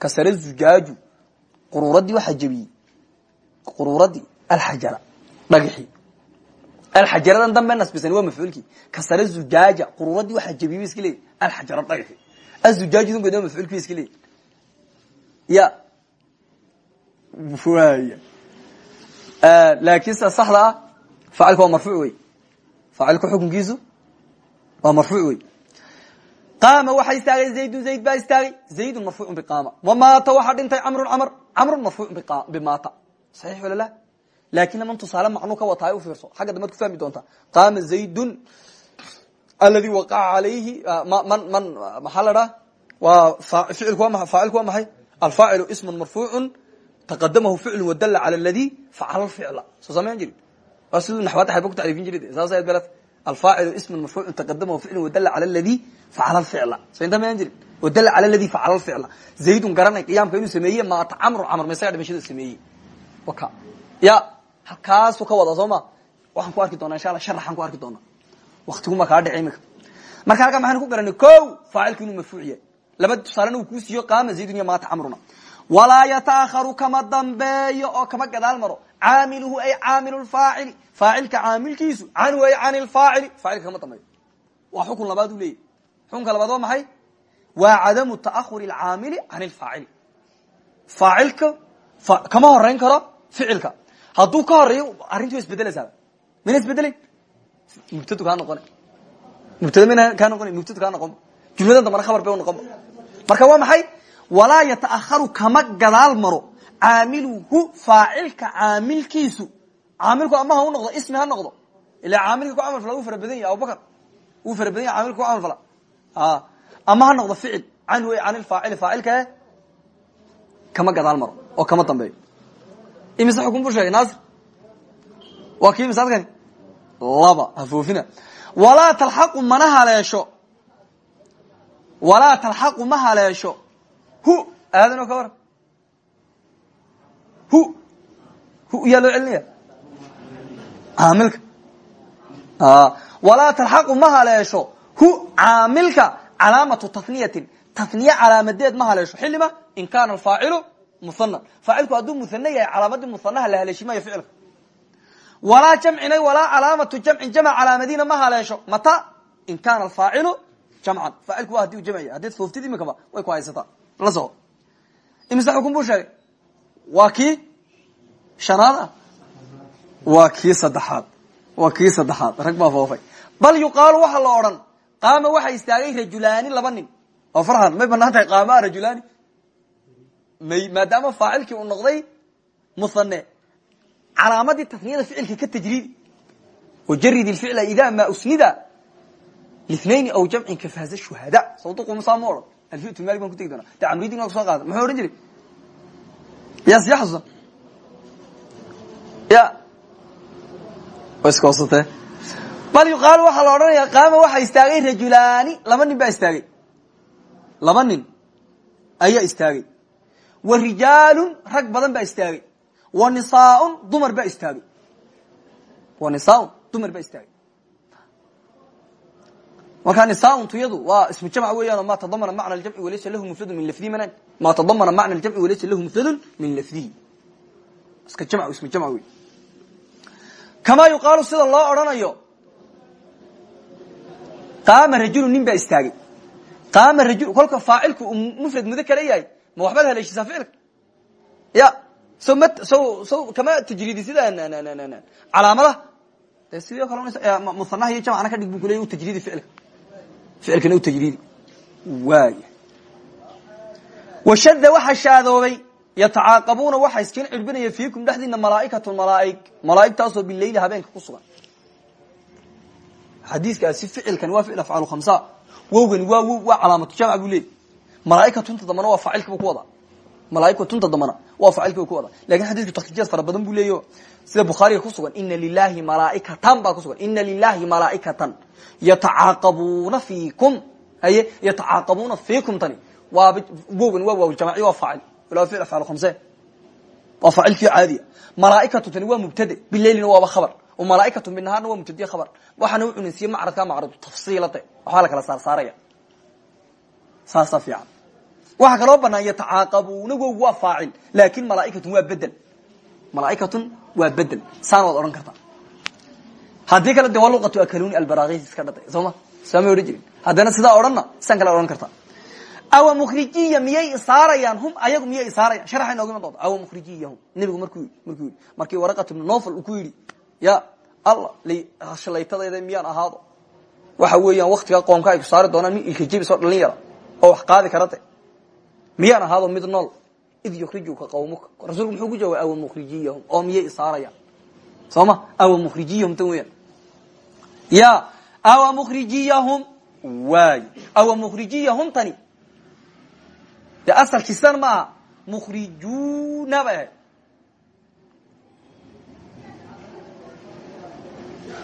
kasara zujaaju quruuradii waxaa jebiyey quruuradii alxajara dhagxii alxajaradan dambe nasbisan waa mafcuulkii kasara zujaaja quruuradii waxaa jebiyey ba iska leeyihiin alxajara dhagxii azujaajudun waa mafcuulki ba iska leeyihiin ya waya laakin sida saxda ah faacilku waa marfuuc wey faacilku xukunkiisu waa marfuuc wey qaama waxaa istaagay zaydun zayd baa istaagay zaydun marfuucun biqaama wamaata waxaa dhintay camrun camr camrun marfuucun bimaata saxiix wala la laakin man tusaale macnuu ka wataayo u fiirso xagga dambaad ku fahmi doontaa qaama zaydun aladi waqaca alayhi man man maxaa la dhaha waa ficilku waa faacilku waa maxay alfaacilu ismun marfuucun taqadamahu ficlu wadalla cala aladi facala lficla soo samayn jirin waa siduu naxwaad xayba ku tacriifin jiri saas ayad belet alfaacilu ismun marfuucun taqadamahu ficlu wadalla cala aladi facala lficla so inta mayan jirin wadalla cala aladi facala lficla zaydun garanay qiyaamka inuu sameeye maata camru camr ma isaga dhimashada sameeyey waka ya halkaasuu ka wada soo ma waxaan ku arki doonaa insha alla sharaxaan ku arki doonaa waktiguma kaa dhici imika marka halkaa maxaynu ku garanay ko faacilku inuu marfuuc yahay laba tusaalena uu kuu siiyo qaama zaydun iyo maata camruna walaa yataakharu kama dambeeyo oo kama gadaal maro caamiluhu ay caamilu faacili faacilka caamilkiisu canhu ay can lfaacili faacilka kama dambeeyo waa xukun labaad u leeyahy xukunka labaad waa maxay waa cadamu taahuri alcaamili can lfaacili faacilka kama horeyn karo ficilka hadduu ka horeeyo arrinti wa isbedeleysaa mina isbedelayn mubtadu kaa noqona mubtada mina kaa noqona mubtadu kaa noqon jumladan dambana khabar bay unoqon marka waa maxay walaa yataaharu kama gadaal maro caamiluhu faacilka caamilkiisu. Caamilku ama ha u noqdo ismi ha noqdo. Ila caamilka ku camal fala wuu fara badan yahy abubakar. Wuu fara yahy caamilka ku camal fala. Ama ha noqdo ficil. Canhu ay can ilfaacili faacilkae kama gadaal maro oo kama dambeeyo. Imise xukun buu sheegay naasir waa kii misaadkani laba hafoofina walaa talxaqu mana haleesho. Walaa talxaqu ma haleesho. Hu aadanoo ka waran hu hu yaa loo celinaya caamilka. Walaa talxaqu ma hu caamilka calaamatu taniyatin taniye calaamadeed ma xilima in kaana alfaacilu muhana faacilku hadduu muhane yahay calaamadii muhanaha la haleeshimayo ficilka. Walaa jamcina walaa calaamatu jamcin jamc calaamadiina ma haleesho. Mata in kaana alfaacilu jamcan faacilku waa haddii u fooftid imikaba way ku haysataa. La soco imise xukun buu sheegay waa kii shanaad ah. Waa kii saddexaad. Waa kii saddexaad. Rag baa foofay. Bal yuqaalu waxa la odhan qaama waxa istaagay rajulaani laba nin. Oo farxan may bannaan tahay qaamaa rajulaani? May maadaama faacilkii uu noqday muhane calaamadii taniyada ficilka ka tajriidi wajarid ficla ida ma usnida linayn aw jamcin kafaaza shuhada. Sawduqumsaa ma odhan. Alfitu mali baan ku tegi doona de camridin waa ku soo qaada muxuu odhan jiray ya siya xasuusan ya iska hoosatee bal yuqaalu waxaa la odhanaya qaama waxaa istaagay rajulaani laba nin baa istaagay. Laba nin ayaa istaagay. Wa rijaalun rag badan baa istaagay. Wa nisaaun dumar baa istaagay. Dumar baa istaagay markaa nisaaun tuyadu waa ismu jamc weeyaan ma tadamana macna ljamci walaysa lahu mufradun min lafdihi man ma tadamana macna ljamci walaysa lahu mufradun min lafdihi iska jamc ismu jamc wey kamaa yuqaalu sida loo odhanayo qaama rajulu nin baa istaagay. Qaama rajul kolka faacilku uu mufrad mudakara yahay ma waxbaad haleeshisaa ficilka ya so m so so kama tajriidi sida calaamadaha de sidoo kale musanaha iyo jamcana ka dhig bu kuley tajriidi ficilka ficilkana u tajriidi waaya washada waxaa shaadoobay yatacaaqabuuna waxaa iskin cirbinaya fiikum dhexdiina malaaikatu malaaig malaaigtaasoo bileyli habeenka ku sugan xadiiskaasi ficilkan waa ficil afcaal khamsa wowgani waa waa calaamatu jamc buu leeyay malaaikatunta dambana waa faacilkiiba ku wada malaaikatunta dambana waa faacilkiiba ku wada laakiin xadisku takrijiyaad fara badan buu leeyo. Sida bukhaariga ku sugan ina lilahi malaaikatan baa kusugan ina lilahi malaaikatan yatacaaqabuuna fiikum. Haye yatacaaqabuuna fiikum tani. Waaba wowgani waa waawljamci waa faacil. Wala ficil afcaal khamse. Waa faacilkii caadiya. Malaaikatu tani waa mubtade. Bileylina waaba khabar. Malaaikatu binahaarna waa mubtadiye khabar. Waxaana u cunaysiye macradka macradu tafsiilate. Waxbaa la kala saarsaaraya. Saasaa fiican waxaa kaloo banaan yatacaaqabuuna wow waa faacil laakin malaaikatun waa bedel malaaikatun waa bedel saana waad odhan kartaa. Haddii kale de waa luqatu akaluni albarakis iska dhatay sooma saama odhan jirin. Haddana sidaa odhanna san kale odhan kartaa. Awa mukhrijiya miyay isaarayaan hum? Ayagu miyay isaarayan sharaxa inooga iman doonta awa mukhrijiyahum nebigu markuu markuu yidhi markii waraqat ibnu nofal uu ku yidhi ya alla shalaytadayda miyaan ahaado? Waxa weeyaan waktigaa qoomka ay ku saari doonaan mi ilka jebis oo dhalin yara oo wax qaadi karate miyaan ahaado mid nool? Id yukrijuka qawmuka. Rasuulku muxuu ku jawaabay awa mukhrijiyahum. Oo miyay isaarayaan soo ma awa mukhrijiyahum tan weyaan ya awa mukhrijiyahum. Waay. Awa mukhrijiyahum tani. De asalkiisan maaha mukhrijuna bay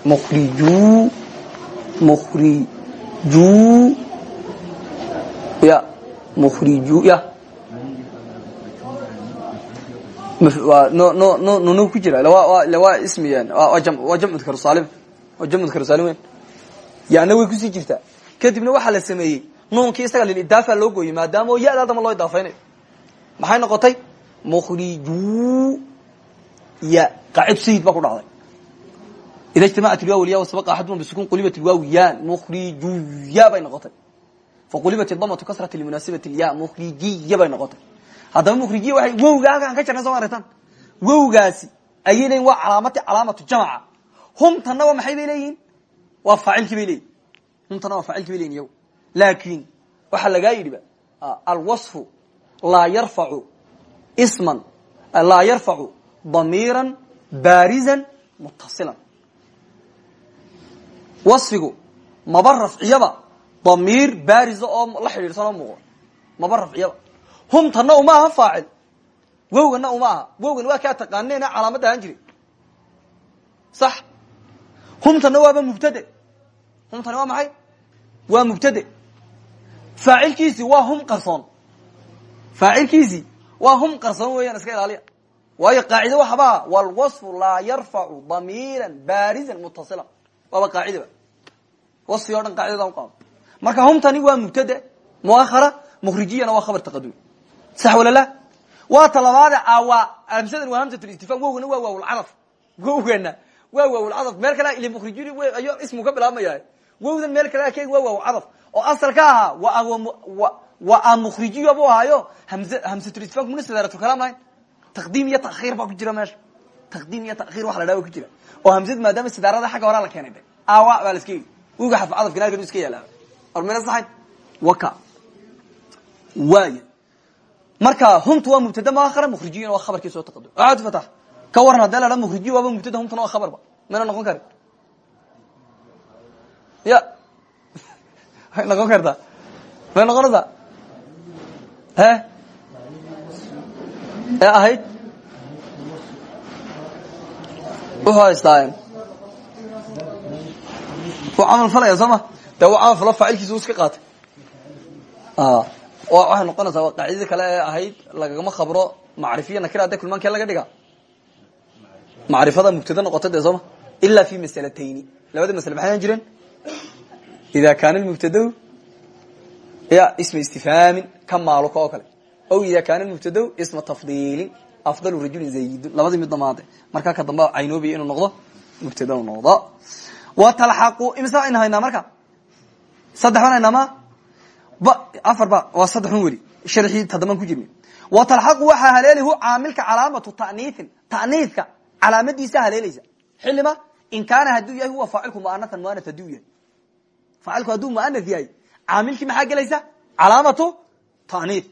mukhriju mukhriju ya mukhriju ya waa no no no nono ku jira waa ismiyan waa jam waa jamcu dkar saalim waa jamcu dkar saalim weyn yaana way ku sii jirtaa kadibna waxaa la sameeyey nuunkii isaga lilidaafa loo gooyey maadaama oo ya-da adama loo idaafaynayo maxay noqotay mukhriju ya qaacid sayid baa ku dhacday ida ijtamacat ilwaaw lya sabaqa axaduma bisukun qulibat ilwaaw yan mukhrijuya bay noqotay faqulibat idamatu kasrati limunaasibati lya mukhrijiya bay noqotay haddaba mukhrijiya waay wowga halkaan ka jarnay soo aragtaan wowgaasi ayay leeyihiin waa calaamati calaamatu jamca humtana waa maxay bay leeyihiin waa faacilkii bay leeyihiin humtana waa faacilkii bay leyihin iyagu laakin waxaa lagaa yidhiba alwaصfu laa yarfacu sman laa yarfacu damiira barizan muttasilan wasfigu maba rafciyaba damiir baariza oo la xidhiidhsan oo muuqda maba rafciyaba humtana uma aha faacil. Wowgana uma aha. Wowgan waa kaa taqaanena calaamadda ahaan jiri sax. Humtana waaba mubtade. Humtani waa maxay? Waa mubtade. Faacilkiisi waa hum qarsoon. Faacilkiisi waa hum qarsoon weeyaan iska ilaaliya. Waayo qaacida waxaba walwaصfu laa yarfacu damiira barizan mutasila waaba qaacidaba waصfi o dhan marka humtani waa mubtade muahara mukrijiyana waa khabar taqadum sax walala waa talabaade awa hamsadan waa hamsatulistifam wowgana waa waawlcadaf wowgana waa waawlcadaf meel kale ili mukrijiy ayo ismu ka bilaabmaya wowdan meel kale akeg waa waawcadaf oo asalka ahaa waa mukrijiyo bu ahaayo hamsatulistifamku muna sadaratulkalaam lahayn taqdiim iyo takhir baa ku jira meesha. Taqdiim iyo takhir waxa la dhaha ku jira. Oo hamsad maadaama sidaarada xagga horaa la keenay de awa baa la iska yidhi. Wowga xarfu cadafka naalkan iska yaalla or mina saxayn waka. Waaya marka humtu waa mubtada muahara mukrijiyin waa khabarkii soo taqadum aad fatax. Ka waran haddii la dhaa mukrijiy waaba mubtada humtuna waa khabarba mayna noqon karin. Ya. Way noqon kartaa may noqonaysaa he? Ee ahayd? Wuxuu haystaa wuu camal falaya soo ma de camal faacilkiisa u iska qaatay. Waxay noqonaysaa waa qaacidadii kale ee ahayd lagagama khabro macrifiya nakira hadda kulmaankee laga dhiga macrifada mubtada noqota dee sooma ila fi masalatayni labada masle maxay jireen? Ida kaana mubtadahu ya isma istifhaamin ka maaluka oo kale. O ida kaana mubtadahu isma tafdiilin afdalu rajulin zaydun. Labadii mid damaade markaa ka damba caynoobiya inuu noqdo mubtada noqdo. Wa talxaqu imisa aynu haynaa marka saddex ban haynaa ma afar ba waa saddexun weli sharxii tadaban ku jirnay wa talxaqu waxaa haleelihu caamilka calaamatu ta'niiin ta'niidka calaamadiisa haleelaysa. Xilima in kaana hadduu yahay huwa faacilku muanaan muana haduu yahay. Faacilku hadduu muana yahay caamilkii maxaa gelaysa? Calaamatu ta'niid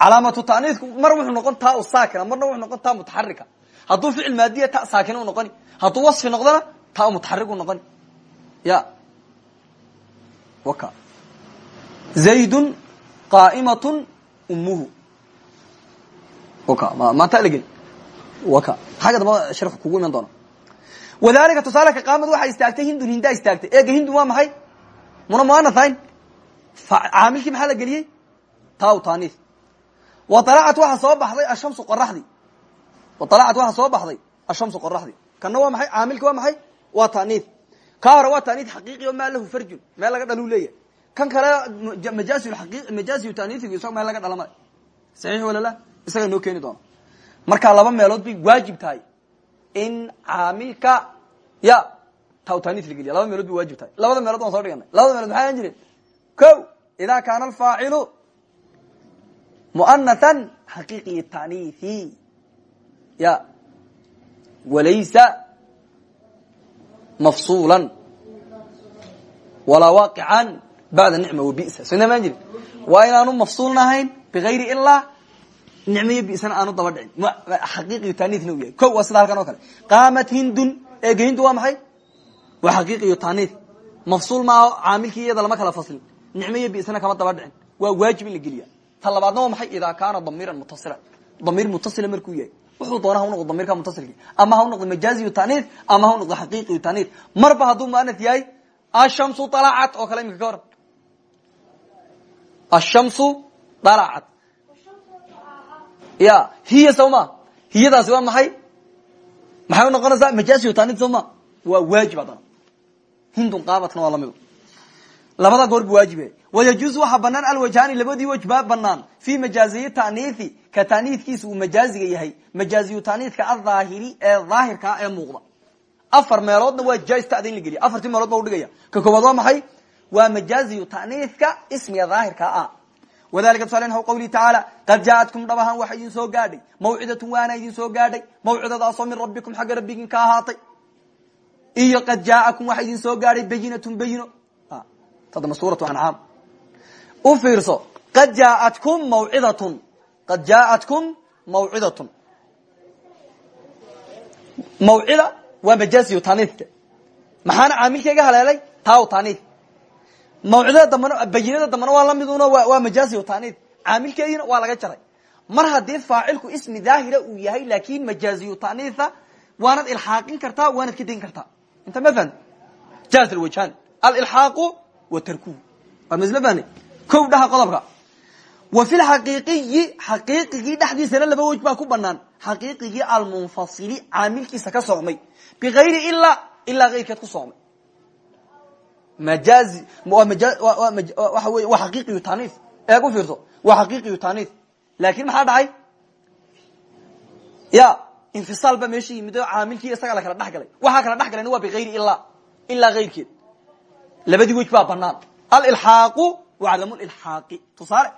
calaamatu ta'niidku mar wuxuu noqon taa u saakina marna wuxuu noqon taa mutaxarika hadduu ficil maadiya ta saakina u noqoni hadduu wasfi noqdona taa mutaxarik u noqoni. Ya zaydun qaaimatun waka. Maanta lagel waka. Xagga damba sharxu kugu iman doona wadalika tusaaleka qaamad waxaa istaagtay hindun hindaa istaagtay. Eega hindun waa maxay? Muna muanahayn caamilkii maxaa la geliyey? Taa tanis wa alacat waxaa soo baxday ashamsu qoraxdii wa alacat waxaa soo baxday ashamsu qoraxdii kana waa maxay? Caamilki waa maxay? Waa tanis ka hore waa tanis xaqiiqi o maa lahu farjun meel laga dhalu leeyahay. Kan kale majaazi taniigu isaga meel laga dhalama saxiix walala isaga noo keeni doona markaa laba meelood bay waajib tahay. In caamilka ya ta tanii la geliya laba meelood bay waajib tahay. Labada meelood waan soo dhiganay labada meelood maxay ahan jireen ko ida kaana alfaacilu muanathan xaqiiqiy taniihi ya walaysa mafsuulan walaa waaqican bacda nicma wabisa sona maan jirin waa inaanu mafsuulna ahayn bigayri ilaa nicmaiyo bisana aanu daba dhicin. Xaqiiqiyo taniithna u yahay. Ko waa sida halkan oo kale. Qaamat hindun eega hindu waa maxay? Waa xaqiiqiyo taniith mafsuul maaha caamilkii iyada lama kala faslin. Nicmaiyo bisana kama daba dhicin. Waa waajib in la geliya ta labaadna waa maxay? Idaa kaana damiiran mutasila. Damiir mutasila markuu yahay wuxuu doona ha unoqdo damirka mutasilki ama ha unoqdo majaaziyu taniith ama ha unoqdo xaqiiqiyu taniith marba hadduu muanat yahay ashamsu alacat oo kale imika ka waran ashamsu dalacat ya hiya sawma hiyadaasi waa maxay? Maxay unoqonaysaa majaaziyu taniith sawma waa waajib haddana. Hindun qaamatna waa lamido labada goor bu waajibe. Wayajuuzu waxaa banaan alwajhaani labadii waj baa banaan fi majaaziyi taniithi ka taniithkiisa uu majaaziga yahay. Majaaziyu taniithka adhaahiri ee dhaahirkaa ee muuqda. Afar meeloodna waa jais tada in la geliya. Afartii meelood ba udhigaya ka koowaad waa maxay? Waa majaaziyu taniithka ismiga dhaahirkaa ah. Wadalika tusaale naxu qawlihi tacaala qad jaaatkum dhab ahaan idin soo gaadhay. Mawcidatun waana idin soo gaadhay. Mawcidadaasoo min rabbikum xagga rabbigin ka ahaatay. Iyo qad jaaakum waxa idin soo gaadhay bayinatun bayino tadama suuratu ancaam u fiirso qad jaaatkum mawcidatun qad jaaatkum mawcidatun mawcida waa majaaziyu taniithka maxaana caamilkayga haleelay? Taaw taniith mawcidada dambana bayinada dambana waa lamiduna waa majazi tanid caamilkeediina waa laga jaray. Mar haddii faacilku ismi daahira uu yahay laakin majaaziyu tanitha waanad ilxaaqin kartaa waanad ka dayn kartaa. Inta ma fahan jaz wajhan. Alilxaaqu wa tarkuhu waa masl fahne ko dhaha qodobka. Wa fi lxaqiiqiyi xaqiiqigii dhexdiisana laba wej baa ku banaan xaqiiqigii almunfasili caamilkiisa ka socmay. Bigayri ilaa ilaa keyrkeed ku wey waa xaqiiqiyu tani eeg u fiirso waa xaqiiqiyu tani laakin maxaa dhacay? Ya infisaal baa meesha yimid oo caamilkii isaga la kala dhex galay waxaa kala dhex galayna waa bigayri ilaa ilaa keyrkeed labadii wej baa banaan alilxaaqu waclamu lilxaaqi tusaale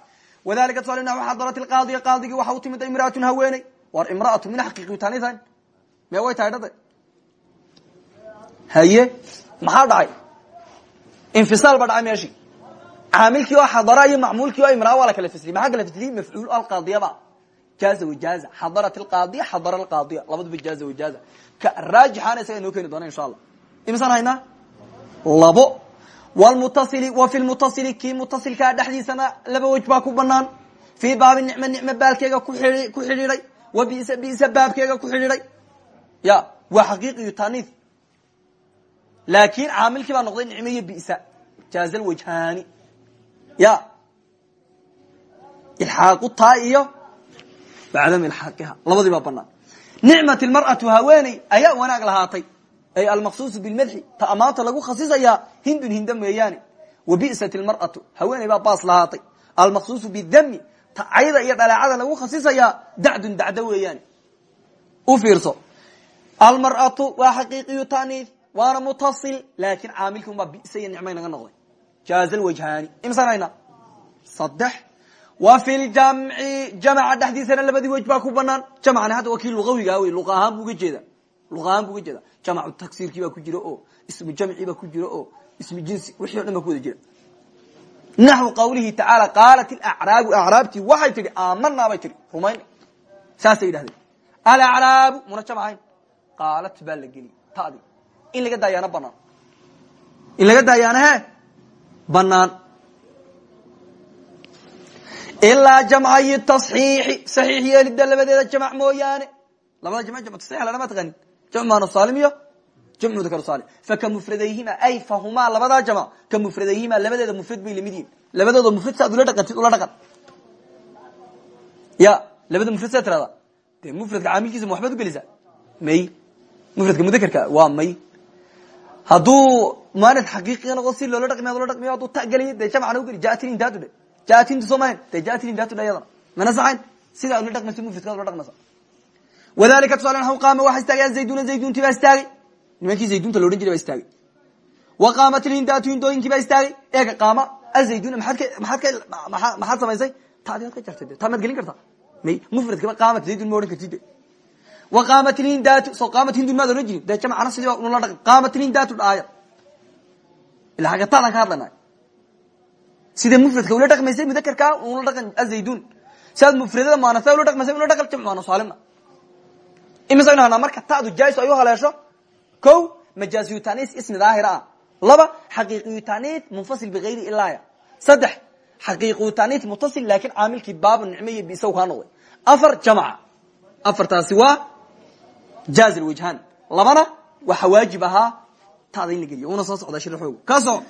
wadalika tusaale naxu xadarat ilqaadiya qaadigii waxa u timid imraatun haweeney. War imraatu min xaqiiqiyu tanitan mee way tahay dhada haye maxaa dhacay? Infisaal ba dhacay meeshii. Caamilkii oo xadara iyo macmuulkii oo imraa waa la kala fasliyey maxaa kala fasliyey mafcuul alqaadiyaba jaaza wajaaza xadarat alqaadiya xadara alqaadiya. Labaduba jaaza wajaaza ka raajixaana isaga inoo keeni doona insha allah. Imisaan haynaa? Labo wlmutasili wa fi lmutasili kii mutasilkaa dhexdiisana laba wej baa ku banaan fii baabi nicme nicme baalkeega ku xidhiiday wa bisa bisa baabkeega ku xidhiiday ya waa xaqiiqiyu taniif laakin caamilkii baa noqday nicme iyo bisa jaaza lwajhaani ya ilxaaqu taa iyo bacdam ilxaaqiha labadii ay almaqsuusu bilmadxi ta amaanta lagu khasisayaa hindun hinda meeyaane wa bi'sat lmar'atu haweeney baa baas lahaatay. Almaqsuusu bidami ta cayda iyo dhaleecada lagu khasisayaa dacdun dacdo weeyaane. U fiirso. Almar'atu waa xaqiiqiyu taniif waana mutasil laakin caamilki unbaa bisa iyo nicmay naga noqday. Jaaza lwajhaani imsanayna saddex. Wa fi ljamci jamca dhexdiisana labadii wej baa ku banaan jamcani hadda waa kii luawiga wey luqa ahaan bu uga jeeda luqa ahaan bu uga jeeda jamcu taksiirkii baa ku jira oo ismu jamci baa ku jira oo ismu jinsi wixii o dhan baa ku wada jira. Naxwu qawlihi tacaala qaalat ilacraabu acraabtii waxay tihi aamanaa bay tihi rumayn saasay yidhahdeen. Alacraabu muna jamcayn qaalat baa la geliy tadi in laga daayaana banaan in laga daayaana he banaan ilaa jamcayi taصxiixi saxiix yeelida labadeeda jamc mooyaane. Labada jamc jamc taصix lama taqanin jamc maano saalim iyo jamc mudakar saalim faka mufradayhima ay fahumaa labadaa jamc ka mufradayhima labadeeda mufrad bay la mid yihiin labadooda mufrad saad ula dhaqantid ula dhaqan ya labada mufrad saa tirada dee mufradka caamilkiisa ma waxbaad ugelisaa may mufradka mudakerka waa may. Hadduu maanad xaqiiqiga noqo si loola dhaqmiy ad ola dhaqmiyo hadduu ta geliyo dee jamcana ugeli dhe jaatintu soo mahayn dee jaatin intaatu dhe yadana mana saxayn sidaa ula dhaqmayso mufradkaad ula dhaqmaysa wadalika tusaale qaama waxa istaagay azayduna zaydunti baa istaagay nimankii zaydunta la odhan jiray baa istaagay wa qaamat ilhindaatu hindooyinkii baa istaagay eega qaama azayduna maaad ka maxaad samaysay taadi ad ka jartay de taa maad gelin kartaa may mufradkaba qaamat zaydun ma odhan kartid wa qaamat ilhindaatu soo qaamat hindun maad odhan jirin dee jamcana sidii baa nula dhaqan qaamat ilhindaatu dhaaya ila agga taadaan ka hadlanay sida mufradka ula dhaqmaysay mudakarka ula dhaqan azaydun siaad mufradada maanasa ula dhaqmaysay ula dhaqan jamc maana saalimna imisaynu marka tadu jais ay u haleesho. Ko majaaziyu tanis ismi daahir ah. Laba xaqiiqiyu tanis munfasil bigayri ilaaya saddex xaqiiqiyu tanis mutasil laakin caamilkii baaba nicme iyo bisa kaa noqday afar jamca afartaasi waa jaazi lwajhaan labana waxa waajib ahaa tada in la geliyo una soo socda shirxoogu ka soco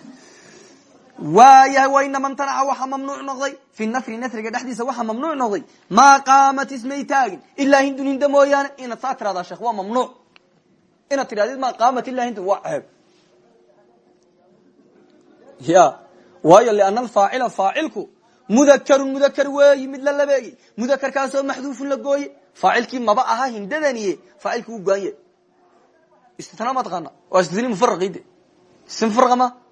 waayahay wainama mtanaca waxa mamnuuc noqday. Fi nafri nafriga dhexdiisa waxaa mamnuuc noqday. Maa qaamat ismay taagin ilaa hindun hinda mooyaane. Inaad saa tiradaa sheekh waa mamnuuc. Inaad tidhahdid maa qaamat ilaa hindun waa ceeb. Ya waayo liana alfaacila faacilku mudakarun mudakar weeyi mid la labeeyey. Mudakarkaasoo maxduufun la gooye faacilkii maba aha hindadaniye. Faacilki u goanye. Istitna ma taqaana waa istitni mufaraqide mustmuriga meesha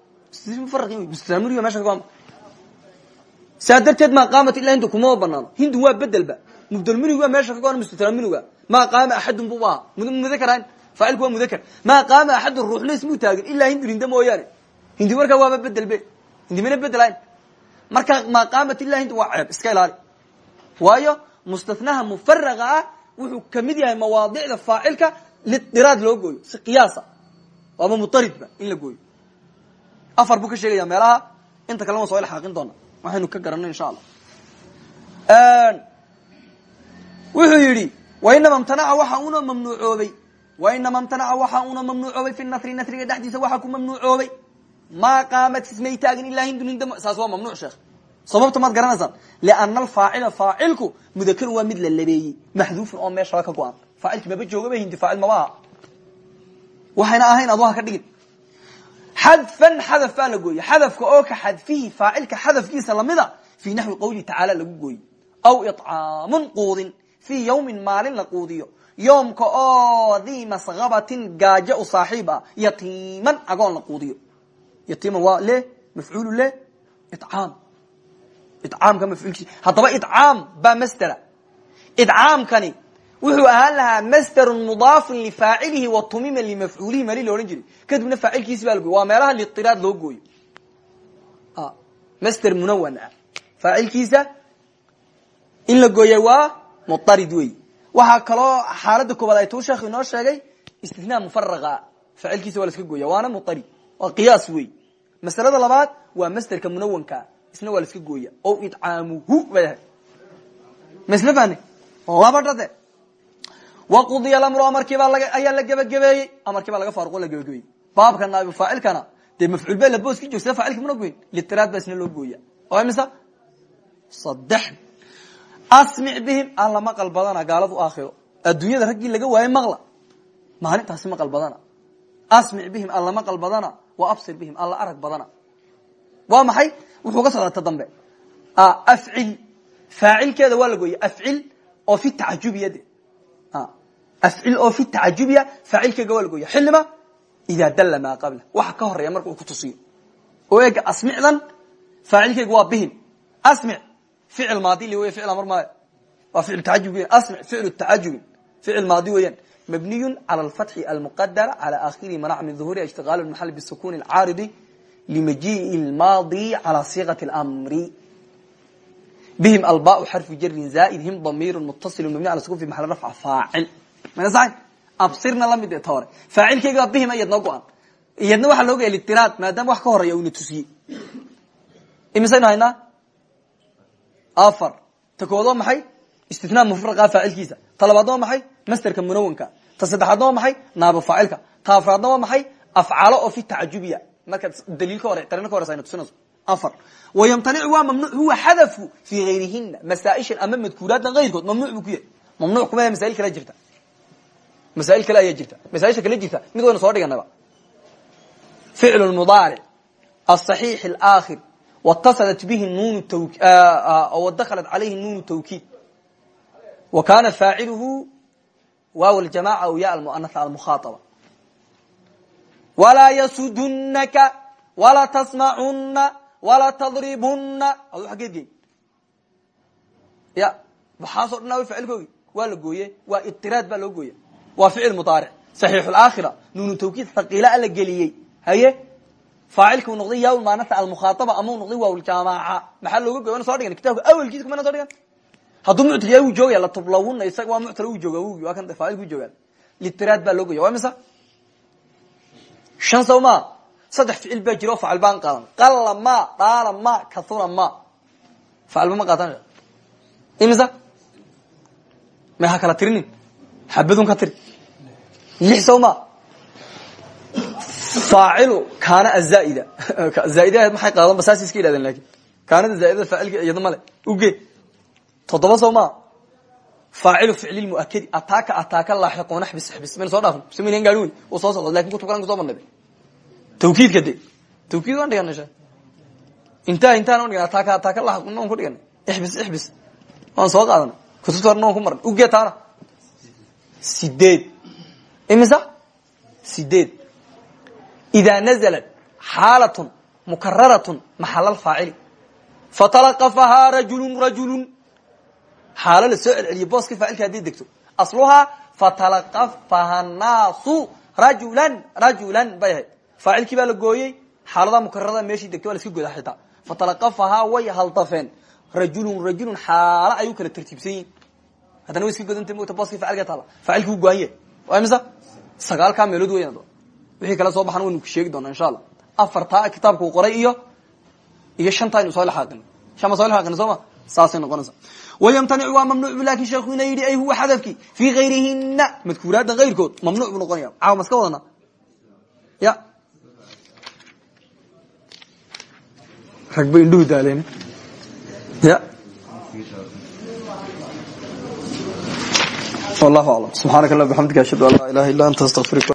saa darteed maa qaamat ila hindu kumama banaano hindu waa bedelba mubdalmunigu waa meesha ka goan mustaminuga maa qaama axadun bu aha mudakar faacilku waa mudakar. Maa qaama axadun ruuxna ismuu taagin. Ilaa hindun hinda mooyaane. Hindi markaa waaba bedelbe hindi mana bedelayn. Marka maa qaamat ila hindu waa ceeb iska ilaali. Waayo mustatnaha mufaraqa ah wuxuu ka mid yahay mawaadicda faacilka lidiraad loo gooyo. Si qiyaasa. Waaba mutaridba in la gooyo afar buu ka sheegaya meelaha inta kalena waan soo ilxaaqin doona. Waxaynu ka garanay insha allah. Wuxuu yidhi wainama mtanaca waxa una mamnuucoobay. Wainama mtanaca waxa una mamnuucoobay fi nasri nasriga dhexdiisa waxaa ku mamnuucoobay. Maa qaamat ismay taagin ilaa hindun hind saas waa mamnuuc sheekh. Sababta maad garanaysaan liana alfaacila faacilku mudakarun waa mid la labeeyey. Maxduufun oo meeshaba ka go-an. Faacilki maba joogaba hindi faacil maba aha waxayna ahayn ha ka dhigin xadfan xadaf baa la gooye xadafka oo ka xadfihi faacilka xadafkiisa lamida fii naxwi qawlihi tacaala lagu gooye aw icaamun quudin fii yawmin maalin la quudiyo. Yoomka oo dii masgabatin gaajo u saaxiib ah yatiiman agoon la quudiyo. Yatiiman waa le mafcuulu le icaam icaamka mafcuulkiisa. Haddaba icaam baa masdera icaamkani wuxuu ahaan lahaa masderun mudaafun lifaacilihi wa tumima limafcuulihi mali la odhan jiray. Kadibna faacilkiisi baa la gooy waa meelaha liiraad loo gooyo. Masder munawan ah faacilkiisa in la gooyay waa muarid wey waxaa kaloo xaalada koobaad ay tuu sheekh inoo sheegay istinaa mufaraqa faacilkiisa waa la iska gooya waana muarid waa qiyaas wey masalada labaad waa masderka munawanka isna waa la iska gooya o idcaamuhu bay ahay masl fahne laba waqudiya lamru amarkiibaa ayaa la gebagabeeyey amarkii baa laga faaruqo la gebagabeeyey baabka naaib faacilkana dee mafcuul be la boos ki joog sida faacilka muna goyn litiraad baa isna loo gooya. Oo imisa? Saddex. Asmic bihim alla maqal badana gaaladu aakhiro. Adduunyada raggii laga waayey maqla. Maalintaasi maqal badana. Asmic bihim alla maqal badana. Wa absir bihim alla arag badana. Waa maxay? Wuxuu ka socdaa ta dambe afcil. Faacilkeeda waa la gooye afcil oo fi tacajubiya de afcil oo fi tacajubiya faacilkeega waa la gooya xilima idaa dalla maa qabla waxa ka horreeya marka uu ku tusiyo oo eega asmicdan faacilkeega waa bihim asmic ficil maadi li wey ficil amar maayo waa ficil taajub weyan asmic ficlu tacajubin ficil maadi weeyaan mabniyu cala alfatxi almuqadara cala akhirihi manac min duhuriha ishtiqaal lmaxal bisukuni alcaaridi limajii'i lmaadi cala siiqati lmri bihim albau xarfu jarin zaaid him damiiru mutasilu mabni ala sukun fi maxal rafca faacil mana absirna la mid ta hore. Faacilkeyga bihim iyadna go-an iyadna waxaa looga litiraad maadaama wax ka horreeya una tusiyey imisaynu haynaa? Afar. Ta kood waa maxay? Istinaa mufraqa faacilkiisa. Ta labaadna waa maxay? Masterka munawanka ta saddexaadna waa maxay? Naabo faacilka. Ta afraadna waa maxay? Afcalo oo fi tacajubiya marka daliil ka hore qarino ka horeysa ayna tusinayso. Afar. Wayamtanicu waa mamnuuc huwa xadafu fii gayrihina masaaishan ama madkuuraaddan kayrkood mamnuuc buu ku yahay. Mamnuuc kuma masail kala jirta masaail kale ayaa jirta masaaisha kale jirta mid waynu soo dhiganaba ficlu mudaaric asaxiix alaakhir watasalat bihi nun wadakhalat calayhi nuunu tawkiid wa kaana faaciluhu waaw aljamaca aw ya almuanatha almukhaaaba walaa yasudunaka wala tasmacunna wala tadribunna adu xaggeed geyn ya waxaasoo dhan aa ficilkoogi waa la gooye waa idiraad baa loo gooya waa ficil mudaaric. Saxiix laakhira nuunu tawkiid haqiila la geliyey. Haye? Faacilkau noqday yaa maanata almukhaaaba ama u noqday waawljamaca maxaa looga goy wana so dhigan. Kitabka awelkiisa kumana so dhigan? Hadduu muctal yaa wuu joogaya latublawuna isaga waa muctal u jooga wgi waa kan faacilku joogaan litiraad baa loo goya waa misa? Shan saw ma saddex ficil baa jira oo faacil baan qaadan. Qalla ma daala ma kaura ma. Faacilba ma qaatan imisa? May ha kala tirinin? Xabadun ka tiri lix saw ma faacilu kaana azaaida zaaidad maxay qaadan ba saas iska yidhahdeen laakiin kaanada zaaidada faacilka iyada male uge toddoba saw ma faacilu ficli muakadi ataaka ataaka laaxiquna xbis xbis mayna soo dhaafin samayn gaari wey uu soo socdo laakiin kutub kalan kuso bandhigay tawkiidka de tawkiid waan dhiganay she intaa intaan on dhigan ataaka ataaka laaxiquna on ku dhiganay ixbis ixbis waan soo qaadanay kutubta horna on ku marnay uge taana sideed imisa sideed idaa naزlat xaalatun mukararatun maxal alfaacili fatalaqafahaa rajulu rajulu xaalo la soo celceliyo booska faacilka hadday degto asluhaa fatalaqafaha naasu rajulan rajulan bay ahayd faacilkii baa la gooyey xaalada mukararada meeshii degto waa la iska godaa xitaa fatalaqafahaa way haldafeen rajulun rajulun xaalo ayuu kala tartiibsan yihiin haddana way iska godanta mota booska faacilka taala faacilki wuu goan imisa sagaalkaa meelood weyan wixii kala soo baxan waynu sheegi doonaa insha allah. Afartaa kitaabka uu qoray iyo iyo shanta aynu soo laaqin shan ma soo laaqin sooma? Saasay noqonaysa. Wayamtanicu waa mamnuuc laakiin sheekhu ina yidhi ay huwa xadafki fii gayrihina madkuuraadda kayrkood mamnuuc buu noqonaya caawa maska wadana? Ya. Rag bay indhuhu daaleen. Ya wallahu aclam subxaanaka allah bxamdika ashhadu an laa ilaha illa anta astaqfiruka